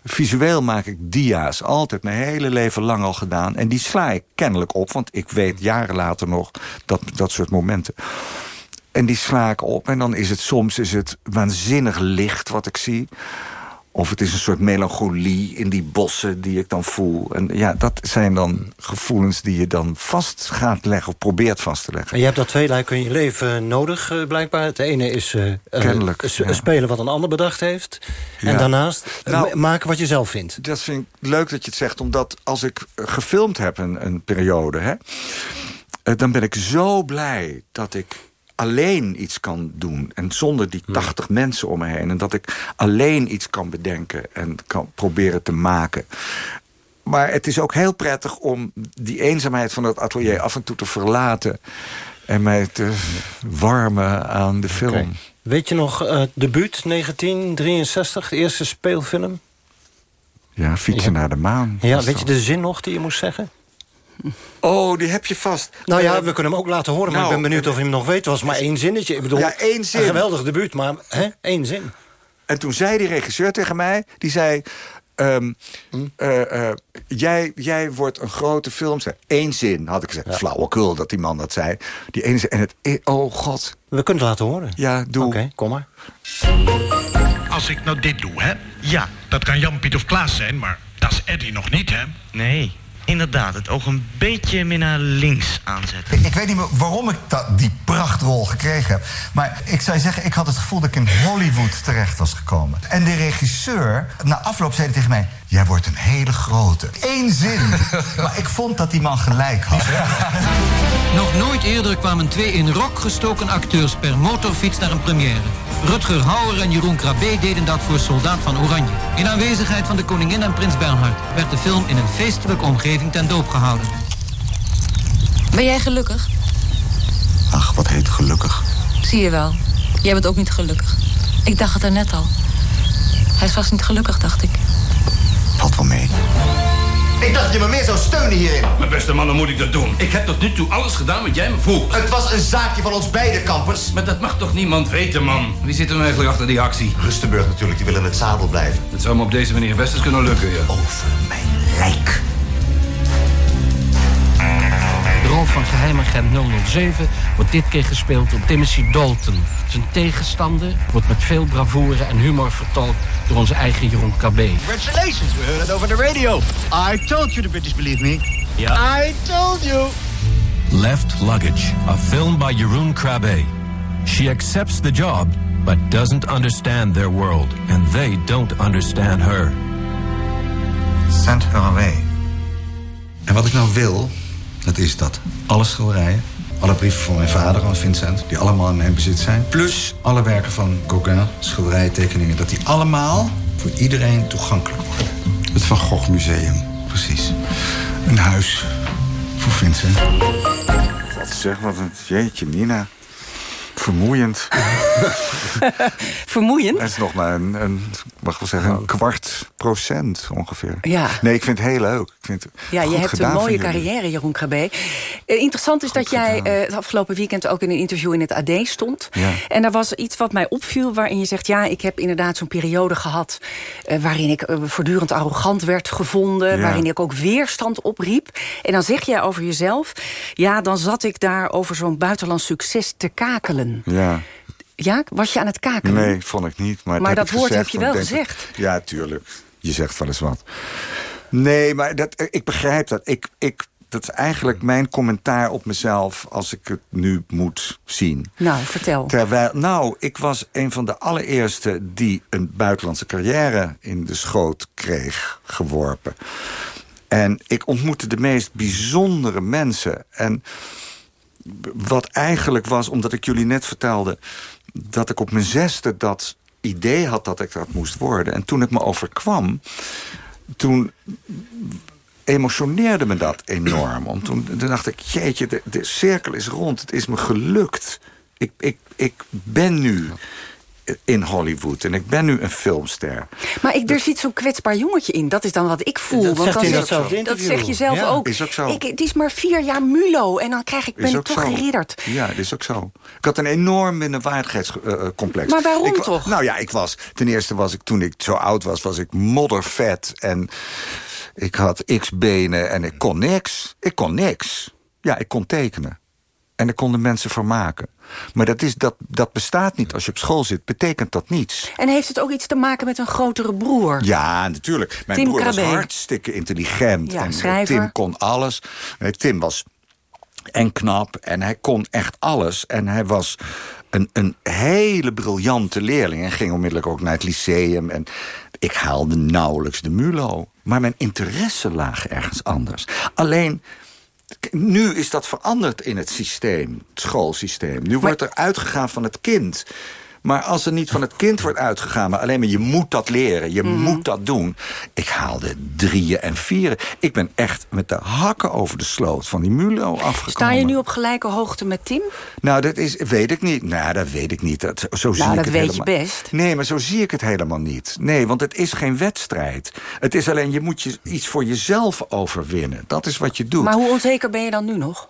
Speaker 21: Visueel maak ik dia's, altijd mijn hele leven lang al gedaan. En die sla ik kennelijk op, want ik weet jaren later nog dat, dat soort momenten. En die sla ik op en dan is het soms is het waanzinnig licht wat ik zie. Of het is een soort melancholie in die bossen die ik dan voel. En ja, dat zijn dan gevoelens die je dan vast gaat leggen... of probeert vast te leggen.
Speaker 2: En je hebt dat tweeluik in je leven nodig, eh, blijkbaar. Het ene is eh, eh,
Speaker 21: Kennelijk, ja.
Speaker 2: spelen wat een ander bedacht heeft. En daarnaast eh,
Speaker 21: Nou,
Speaker 2: ma- maken wat je zelf vindt.
Speaker 21: Dat vind ik leuk dat je het zegt, omdat als ik eh, gefilmd heb een, een periode... Hè, eh, dan ben ik zo blij dat ik alleen iets kan doen. En zonder die 80 mensen om me heen. En dat ik alleen iets kan bedenken en kan proberen te maken. Maar het is ook heel prettig om die eenzaamheid van het atelier af en toe te verlaten. En mij te warmen aan de film.
Speaker 2: Weet je nog, eh debuut 1963, de eerste speelfilm?
Speaker 21: Ja, fietsen
Speaker 2: Ja.
Speaker 21: naar de maan.
Speaker 2: Ja, weet je
Speaker 21: dat.
Speaker 2: de zin nog die je moest zeggen?
Speaker 21: Oh, die heb je vast.
Speaker 2: Nou ja, we kunnen hem ook laten horen, maar
Speaker 21: nou,
Speaker 2: ik ben benieuwd of je hem nog weet. Het was maar één zinnetje. Ik bedoel,
Speaker 21: Ja, één zin.
Speaker 2: Een geweldig debuut, maar hè, één zin.
Speaker 21: En toen zei die regisseur tegen mij, die zei... ehm,
Speaker 2: Hm?
Speaker 21: eh, eh, jij, jij wordt een grote filmster. Eén zin, had ik gezegd. Flauwekul dat die man dat zei. Die ene zin. En het... Oh, god.
Speaker 2: We kunnen het laten horen.
Speaker 21: Ja, doe.
Speaker 2: Oké, kom maar.
Speaker 34: Als ik nou dit doe, hè? Ja. Dat kan Jan-Piet of Klaas zijn, maar dat is Eddie nog niet, hè?
Speaker 35: Nee, inderdaad. Het oog een beetje meer naar links aanzetten.
Speaker 23: Ik, weet niet meer waarom ik dat, die prachtrol gekregen heb. Maar ik zou zeggen, ik had het gevoel dat ik in Hollywood terecht was gekomen. En de regisseur, na afloop zei hij tegen mij... Jij wordt een hele grote. Eén zin. [LAUGHS] maar ik vond dat die man gelijk had.
Speaker 36: Nog nooit eerder kwamen twee in rok gestoken acteurs per motorfiets naar een première. Rutger Hauer en Jeroen Krabbe deden dat voor Soldaat van Oranje. In aanwezigheid van de koningin en prins Bernhard werd de film in een feestelijke omgeving ten doop gehouden.
Speaker 37: Ben jij gelukkig?
Speaker 23: Ach, wat heet gelukkig.
Speaker 37: Zie je wel. Jij bent ook niet gelukkig. Ik dacht het er net al. Hij is vast niet gelukkig, dacht ik.
Speaker 23: Valt wel mee.
Speaker 38: Ik dacht dat je me meer zou steunen hierin.
Speaker 39: Mijn beste man, dan moet ik dat doen. Ik heb tot nu toe alles gedaan wat jij me vroeg.
Speaker 38: Het was een zaakje van ons beide, kampers.
Speaker 39: Maar dat mag toch niemand weten, man? Wie zit er nou eigenlijk achter die actie?
Speaker 38: Rustenburg natuurlijk, die willen in het zadel blijven.
Speaker 39: Het zou me op deze manier best eens kunnen lukken, ja.
Speaker 38: Over mijn lijk.
Speaker 36: De rol van geheimagent 007 wordt dit keer gespeeld door Timothy Dalton. Zijn tegenstander wordt met veel bravoure en humor vertolkt door onze eigen Jeroen Krabbe.
Speaker 38: Congratulations, we heard it over the radio. I told you the British believe me.
Speaker 36: Ja.
Speaker 38: I told you.
Speaker 40: Left Luggage, a film by Jeroen Krabbe. She accepts the job, but doesn't understand their world, and they don't understand her.
Speaker 23: Send her away. En wat ik nou wil, dat is dat alle schilderijen
Speaker 41: Alle brieven van mijn vader aan Vincent, die allemaal in mijn bezit zijn. Plus alle werken van Gauguin, schilderijen, tekeningen. Dat die allemaal voor iedereen toegankelijk worden. Het Van Gogh Museum, precies. Een huis voor Vincent.
Speaker 21: Wat zeg, wat een jeetje, Nina. Vermoeiend. [LAUGHS]
Speaker 20: Vermoeiend?
Speaker 21: Het is nog maar een, een mag wel zeggen, een kwart procent ongeveer.
Speaker 20: Ja.
Speaker 21: Nee, ik vind het heel leuk. Ik vind het
Speaker 20: Ja, je hebt een mooie carrière, Jeroen Krabbe. Eh, interessant is dat jij eh, het afgelopen weekend ook in een interview in het AD stond.
Speaker 21: Ja.
Speaker 20: En daar was iets wat mij opviel waarin je zegt... ja, ik heb inderdaad zo'n periode gehad... eh, waarin ik voortdurend arrogant werd gevonden...
Speaker 21: Ja.
Speaker 20: waarin ik ook weerstand opriep. En dan zeg jij over jezelf... ja, dan zat ik daar over zo'n buitenlands succes te kakelen.
Speaker 21: Ja.
Speaker 20: Ja, was je aan het kakelen?
Speaker 21: Nee, vond ik niet. Maar,
Speaker 20: dat woord
Speaker 21: gezegd,
Speaker 20: heb je wel
Speaker 21: ik
Speaker 20: gezegd.
Speaker 21: Ja, tuurlijk. Je zegt wel eens wat. Nee, maar dat, ik begrijp dat. Ik, ik, dat is eigenlijk mijn commentaar op mezelf... als ik het nu moet zien.
Speaker 20: Nou, vertel.
Speaker 21: Terwijl, nou, ik was een van de allereerste... die een buitenlandse carrière in de schoot kreeg geworpen. En ik ontmoette de meest bijzondere mensen. En wat eigenlijk was, omdat ik jullie net vertelde... dat ik op mijn zesde dat idee had dat ik dat moest worden. En toen het me overkwam, toen emotioneerde me dat enorm. Want toen, toen dacht ik, jeetje, de, de cirkel is rond. Het is me gelukt. Ik, ik, ik ben nu in Hollywood en ik ben nu een filmster.
Speaker 20: Maar ik, er zit zo'n kwetsbaar jongetje in. Dat is dan wat ik voel.
Speaker 21: Dat
Speaker 20: want
Speaker 21: zegt
Speaker 20: dan zeg-
Speaker 21: datzelfde
Speaker 20: dat zeg je zelf
Speaker 21: Ja,
Speaker 20: ook.
Speaker 21: is ook zo.
Speaker 20: Ik, het is maar vier jaar Mulo. En dan krijg ik, ben ik toch
Speaker 21: zo.
Speaker 20: geridderd.
Speaker 21: Ja, dat is ook zo. Ik had een enorm minderwaardigheidscomplex.
Speaker 20: Maar waarom
Speaker 21: Ik wa-
Speaker 20: toch?
Speaker 21: Nou ja, ik was... Ten eerste was ik, toen ik zo oud was, was ik moddervet. En ik had x-benen en ik kon niks. Ik kon niks. Ja, ik kon tekenen. En ik kon de mensen vermaken. Maar dat, is, dat, dat bestaat niet. Als je op school zit, betekent dat niets.
Speaker 20: En heeft het ook iets te maken met een grotere broer?
Speaker 21: Ja, natuurlijk. Mijn
Speaker 20: Tim
Speaker 21: broer was hartstikke intelligent.
Speaker 20: Ja,
Speaker 21: en eh,
Speaker 20: schrijver.
Speaker 21: Tim kon alles. Nee, Tim was en knap en hij kon echt alles. En hij was een, een hele briljante leerling. En ging onmiddellijk ook naar het lyceum. En ik haalde nauwelijks de MULO. Maar mijn interesse lagen ergens anders. Alleen... Nu is dat veranderd in het systeem, het schoolsysteem. Nu wordt er uitgegaan van het kind. Maar als er niet van het kind wordt uitgegaan... maar alleen maar je moet dat leren, je
Speaker 20: Mhm.
Speaker 21: moet dat doen. Ik haalde drieën en vieren. Ik ben echt met de hakken over de sloot van die MULO afgekomen.
Speaker 20: Sta je nu op gelijke hoogte met Tim?
Speaker 21: Nou, dat is, weet ik niet. Nou, dat weet ik niet. Dat, zo zie
Speaker 20: Nou,
Speaker 21: ik
Speaker 20: dat
Speaker 21: het
Speaker 20: weet je best.
Speaker 21: Nee, maar zo zie ik het helemaal niet. Nee, want het is geen wedstrijd. Het is alleen, je moet je iets voor jezelf overwinnen. Dat is wat je doet.
Speaker 20: Maar hoe onzeker ben je dan nu nog?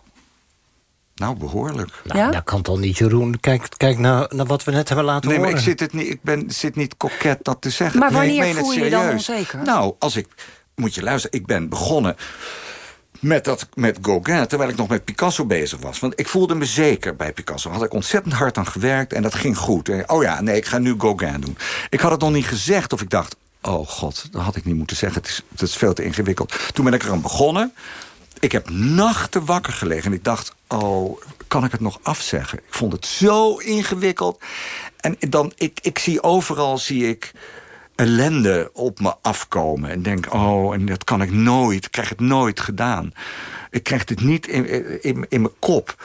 Speaker 21: Nou, behoorlijk.
Speaker 2: Nou, dat kan toch niet, Jeroen? Kijk, kijk naar, naar wat we net hebben laten
Speaker 21: Nee, maar
Speaker 2: horen.
Speaker 21: ik zit, het niet, ik ben, zit niet koket dat te zeggen.
Speaker 20: Maar
Speaker 21: Nee, ik
Speaker 20: wanneer
Speaker 21: meen het
Speaker 20: voel je je dan
Speaker 21: serieus.
Speaker 20: onzeker?
Speaker 21: Nou, als ik... Moet je luisteren, ik ben begonnen met, dat, met Gauguin... terwijl ik nog met Picasso bezig was. Want ik voelde me zeker bij Picasso. Had ik ontzettend hard aan gewerkt en dat ging goed. En, oh ja, nee, ik ga nu Gauguin doen. Ik had het nog niet gezegd of ik dacht... oh god, dat had ik niet moeten zeggen. Het is, het is veel te ingewikkeld. Toen ben ik er aan begonnen... Ik heb nachten wakker gelegen en ik dacht, oh, kan ik het nog afzeggen? Ik vond het zo ingewikkeld. En dan, ik, ik zie overal, zie ik ellende op me afkomen. En denk, oh, en dat kan ik nooit, ik krijg het nooit gedaan. Ik krijg dit niet in, in, in mijn kop.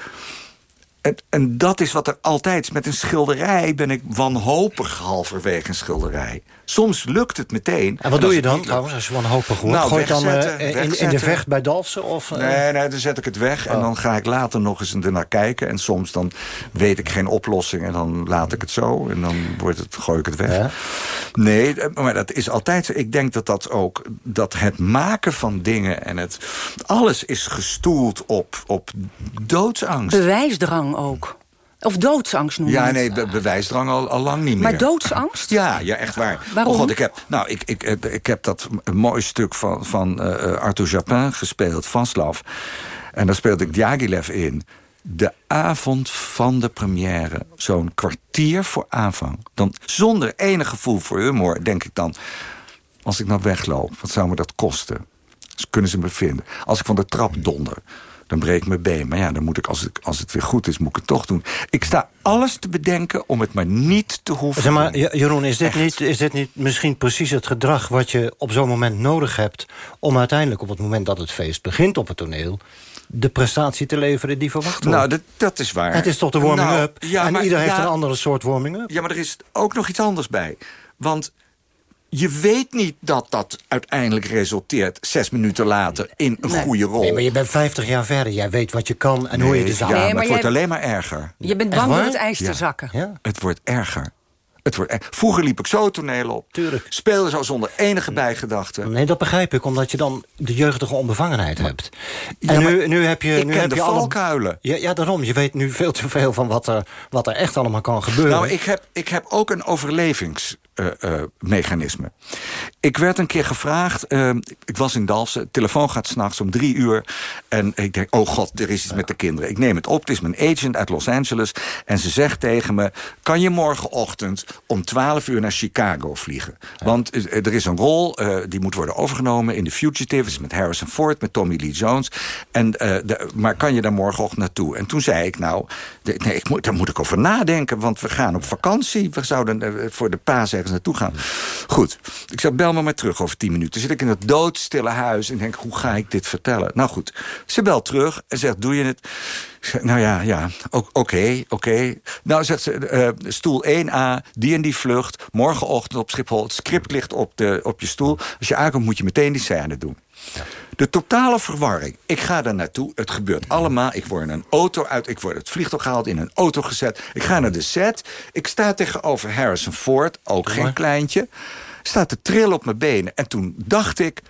Speaker 21: En, en dat is wat er altijd is. Met een schilderij ben ik wanhopig halverwege een schilderij. Soms lukt het meteen.
Speaker 2: En wat doe je dan trouwens, als je wanhopig wordt?
Speaker 21: Nou,
Speaker 2: Gooi je dan eh, in, in de vecht bij Dalfsen? Of, eh?
Speaker 21: Nee, nee, dan zet ik het weg. En
Speaker 2: Oh.
Speaker 21: dan ga ik later nog eens ernaar kijken. En soms dan weet ik geen oplossing. En dan laat ik het zo. En dan wordt het, gooi ik het weg. Nee, eh, maar dat is altijd zo. Ik denk dat dat ook... Dat het maken van dingen en het... Alles is gestoeld op, op doodsangst.
Speaker 20: Bewijsdrang ook. Of doodsangst noemen
Speaker 21: Ja, nee, be- bewijsdrang al, al lang niet meer.
Speaker 20: Maar doodsangst?
Speaker 21: Ja, ja, echt waar.
Speaker 20: Waarom?
Speaker 21: Oh God, ik heb, nou, ik, ik, ik, heb dat mooi stuk van, van eh, Arthur Japin gespeeld, Vaslav. En daar speelde ik Diaghilev in. De avond van de première, zo'n kwartier voor aanvang. Dan zonder enig gevoel voor humor, denk ik dan... als ik nou wegloop, wat zou me dat kosten? Dus kunnen ze me vinden. Als ik van de trap donder, dan breek ik mijn been. Maar ja, dan moet ik, als, ik, als het weer goed is, moet ik het toch doen. Ik sta alles te bedenken om het maar niet te hoeven
Speaker 2: Zeg maar, Jeroen, is dit, niet, is dit niet misschien precies het gedrag... wat je op zo'n moment nodig hebt... om uiteindelijk op het moment dat het feest begint op het toneel... de prestatie te leveren die verwacht wordt?
Speaker 21: Nou, dat, dat is waar.
Speaker 2: Het is toch de warming-up?
Speaker 21: Nou, ja,
Speaker 2: en
Speaker 21: maar-
Speaker 2: ieder heeft een andere soort warming-up?
Speaker 21: Ja, maar er is ook nog iets anders bij. Want je weet niet dat dat uiteindelijk resulteert... zes minuten later in een goede rol.
Speaker 2: Nee, maar je bent 50 jaar verder. Jij weet wat je kan en hoe je de zaal...
Speaker 21: Ja, maar, het wordt alleen maar erger.
Speaker 20: Je bent bang door
Speaker 2: waar?
Speaker 20: het ijs
Speaker 21: Ja.
Speaker 20: te zakken.
Speaker 21: Het wordt erger. Het wordt er- Vroeger liep ik zo toneel op.
Speaker 2: Tuurlijk.
Speaker 21: Speelde zo zonder enige bijgedachte.
Speaker 2: Nee, dat begrijp ik, omdat je dan de jeugdige onbevangenheid hebt.
Speaker 21: Ja,
Speaker 2: En
Speaker 21: maar
Speaker 2: nu, nu heb je...
Speaker 21: ik
Speaker 2: nu
Speaker 21: ken
Speaker 2: heb
Speaker 21: de
Speaker 2: je alle-
Speaker 21: valkuilen.
Speaker 2: Ja, ja, daarom. Je weet nu veel te veel van wat er, wat er echt allemaal kan gebeuren.
Speaker 21: Nou, ik heb, ik heb ook een overlevingsmechanisme. ik werd een keer gevraagd, eh, ik was in Dalfsen... de telefoon gaat s'nachts om drie uur... en ik denk, oh god, er is iets met de kinderen. Ik neem het op, het is mijn agent uit Los Angeles... en ze zegt tegen me, kan je morgenochtend om 12 uur naar Chicago vliegen? Want eh, er is een rol, eh, die moet worden overgenomen in The Fugitive... het is met Harrison Ford, met Tommy Lee Jones... En, eh, de- maar kan je daar morgenochtend naartoe? En toen zei ik, nou, nee, ik moet, daar moet ik over nadenken... want we gaan op vakantie, we zouden eh, voor de paas naartoe gaan. Goed, ik zei, bel me maar terug over tien minuten. Zit ik in het doodstille huis en denk, hoe ga ik dit vertellen? Nou goed, ze belt terug en zegt, doe je het? Zeg, nou ja, ja, oké, oké. Nou, zegt ze, eh, stoel 1A, die en die vlucht... morgenochtend op Schiphol, het script ligt op, de, op je stoel. Als je aankomt, moet je meteen die scène doen. De totale verwarring. Ik ga daar naartoe. Het gebeurt allemaal. Ik word in een auto uit. Ik word het vliegtuig gehaald, in een auto gezet. Ik ga naar de set. Ik sta tegenover Harrison Ford, ook geen kleintje. Staat te trillen op mijn benen. En toen dacht ik...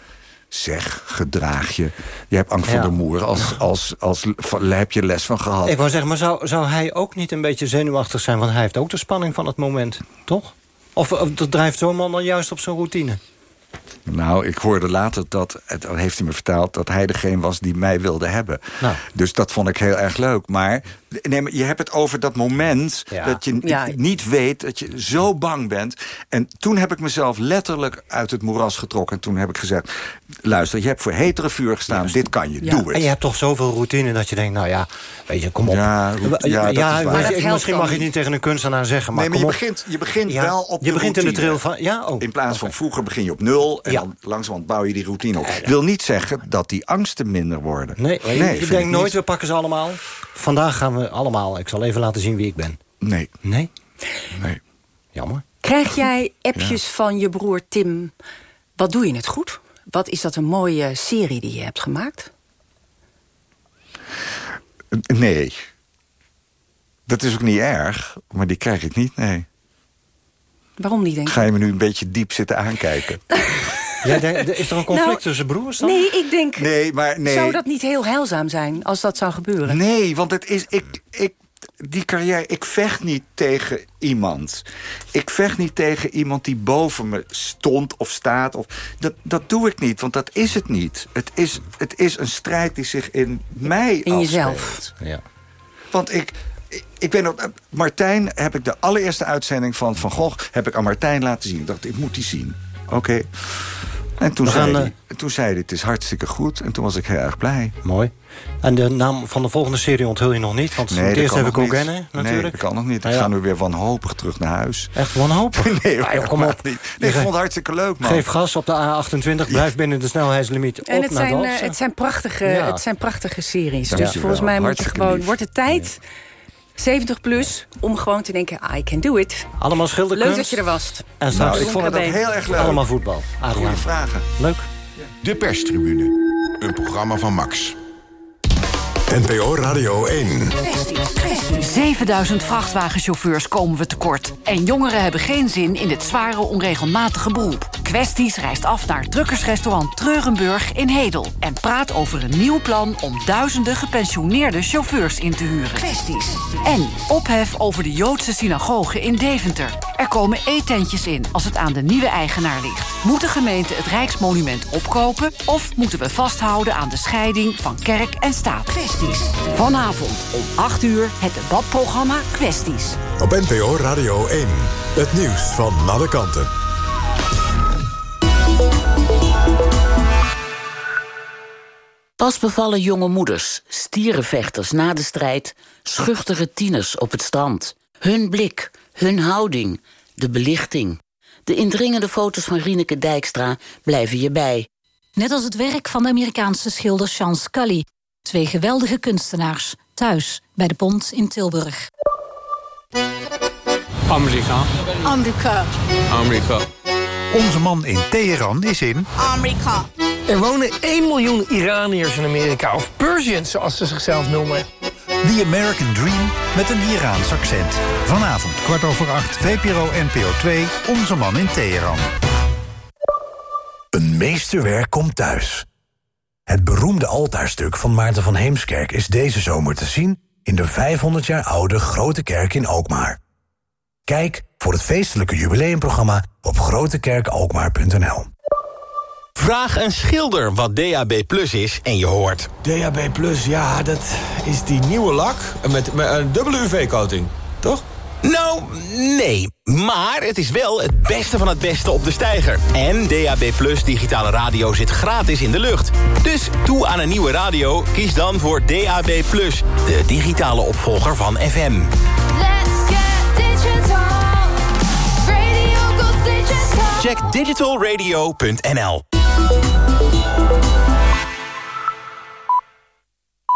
Speaker 21: Zeg, gedraag je. Je hebt Ank van der Moer als, als, als, van- heb je les van gehad.
Speaker 2: Ik wou zeggen, maar zou, zou hij ook niet een beetje zenuwachtig zijn? Want hij heeft ook de spanning van het moment, toch? Of, of dat drijft zo'n man dan juist op zijn routine?
Speaker 21: Nou, ik hoorde later dat, het- dat heeft hij me verteld... dat hij degene was die mij wilde hebben.
Speaker 2: Nou.
Speaker 21: Dus dat vond ik heel erg leuk. Maar, nee, maar je hebt het over dat moment...
Speaker 2: Ja.
Speaker 21: dat je
Speaker 20: Ja.
Speaker 21: niet weet, dat je zo bang bent. En toen heb ik mezelf letterlijk uit het moeras getrokken. En toen heb ik gezegd... luister, je hebt voor hetere vuur gestaan. Dit kan je, doe
Speaker 2: En je hebt toch zoveel routine dat je denkt, nou ja, weet je, kom op.
Speaker 21: Ja, dat is waar. Maar
Speaker 20: dat
Speaker 2: misschien mag je het
Speaker 20: niet.
Speaker 2: tegen een kunstenaar zeggen, maar
Speaker 21: nee, maar je
Speaker 2: kom op.
Speaker 21: begint, je begint
Speaker 2: Ja,
Speaker 21: wel op
Speaker 2: je
Speaker 21: de
Speaker 2: begint in de trail van... Ja, oh.
Speaker 21: In plaats van vroeger begin je op nul en
Speaker 2: Ja.
Speaker 21: dan langzamerhand bouw je die routine op. Wil niet zeggen dat die angsten minder worden.
Speaker 2: Nee,
Speaker 21: ik
Speaker 2: ik denk nooit,
Speaker 21: niet.
Speaker 2: we pakken ze allemaal. Vandaag gaan we allemaal, ik zal even laten zien wie ik ben.
Speaker 21: Nee,
Speaker 2: Nee?
Speaker 21: nee.
Speaker 2: Jammer.
Speaker 20: Krijg jij appjes van je broer Tim? Wat doe je het goed? Wat is dat een mooie serie die je hebt gemaakt?
Speaker 21: Nee. Dat is ook niet erg, maar die krijg ik niet, nee.
Speaker 20: Waarom niet, denk?
Speaker 21: Ga je me nu een beetje diep zitten aankijken? [LAUGHS]
Speaker 2: Jij denkt, is er een conflict
Speaker 20: Nou,
Speaker 2: tussen broers dan?
Speaker 20: Nee, ik denk...
Speaker 21: Nee, maar nee.
Speaker 20: Zou dat niet heel heilzaam zijn als dat zou gebeuren?
Speaker 21: Nee, want het is... Ik, ik, die carrière, ik vecht niet tegen iemand. Ik vecht niet tegen iemand die boven me stond of staat. Of, dat, dat doe ik niet, want dat is het niet. Het is, het is een strijd die zich in mij
Speaker 20: In jezelf.
Speaker 2: Ja.
Speaker 21: Want ik, ik, ik weet nog, eh, Martijn heb ik de allereerste uitzending van Van Gogh... heb ik aan Martijn laten zien. Ik dacht, ik moet die zien. Oké. En toen zei,
Speaker 2: gaan,
Speaker 21: hij, toen zei hij, het is hartstikke goed. En toen was ik heel erg blij.
Speaker 2: Mooi. En de naam van de volgende serie onthul je nog niet? Want
Speaker 21: Nee,
Speaker 2: het
Speaker 21: dat
Speaker 2: eerst
Speaker 21: kan
Speaker 2: even
Speaker 21: nog niet.
Speaker 2: Gauguin,
Speaker 21: Nee,
Speaker 2: natuurlijk.
Speaker 21: dat kan nog niet. Ik
Speaker 2: Nou ja.
Speaker 21: ga nu weer wanhopig terug naar huis.
Speaker 2: Echt wanhopig? [LAUGHS]
Speaker 21: Nee,
Speaker 2: Ah, joh, kom op.
Speaker 21: niet. Nee, ik vond het hartstikke leuk, man.
Speaker 2: Geef gas op de A28, blijf binnen de snelheidslimiet
Speaker 20: En
Speaker 2: op
Speaker 20: het
Speaker 2: naar
Speaker 20: zijn, eh, het, zijn prachtige,
Speaker 2: Ja.
Speaker 20: het zijn prachtige series.
Speaker 21: Dank
Speaker 20: dus volgens mij moet je gewoon... Wordt het tijd, 70 plus, om gewoon te denken... I can do it.
Speaker 2: Allemaal schilderkunst.
Speaker 20: Leuk dat je er was.
Speaker 2: En straks
Speaker 21: Nou, ik vond het ook heel erg leuk.
Speaker 2: allemaal voetbal. Adriaan.
Speaker 21: vragen.
Speaker 2: Leuk.
Speaker 42: De perstribune. Een programma van Max. NPO Radio 1.
Speaker 43: 7000 vrachtwagenchauffeurs komen we tekort. En jongeren hebben geen zin in dit zware, onregelmatige beroep. Questies reist af naar drukkersrestaurant Treurenburg in Hedel. En praat over een nieuw plan om duizenden gepensioneerde chauffeurs in te huren. Questies. En ophef over de Joodse synagoge in Deventer. Er komen eetentjes in als het aan de nieuwe eigenaar ligt. Moet de gemeente het Rijksmonument opkopen... of moeten we vasthouden aan de scheiding van kerk en staat? Kwesties. Vanavond om 8 uur het debatprogramma Kwesties.
Speaker 42: Op NPO Radio 1. Het nieuws van alle kanten.
Speaker 44: Pas bevallen jonge moeders, stierenvechters na de strijd... schuchtere tieners op het strand. Hun blik, hun houding, de belichting. De indringende foto's van Rieneke Dijkstra blijven je bij.
Speaker 45: Net als het werk van de Amerikaanse schilder Sean Scully. Twee geweldige kunstenaars, thuis bij de Pont in Tilburg.
Speaker 46: Amerika.
Speaker 17: Amerika.
Speaker 46: Amerika.
Speaker 17: Onze man in Teheran is in... Amerika.
Speaker 46: Er wonen 1 miljoen Iraniërs in Amerika, of Persians zoals ze zichzelf noemen.
Speaker 17: The American Dream met een Iraans accent. Vanavond kwart over acht, VPRO NPO 2, Onze man in Teheran.
Speaker 47: Een meesterwerk komt thuis. Het beroemde altaarstuk van Maarten van Heemskerk is deze zomer te zien... in de 500 jaar oude Grote Kerk in Alkmaar. Kijk voor het feestelijke jubileumprogramma op grotekerkalkmaar.nl.
Speaker 22: Vraag een schilder wat DAB Plus is en je hoort.
Speaker 48: DAB Plus, ja, dat is die nieuwe lak met, met een dubbele UV-coating, toch?
Speaker 22: Nou, nee. Maar het is wel het beste van het beste op de steiger. En DAB Plus digitale radio zit gratis in de lucht. Dus toe aan een nieuwe radio, kies dan voor DAB Plus. De digitale opvolger van FM.
Speaker 49: Let's get digital. Radio goes digital.
Speaker 22: Check digitalradio.nl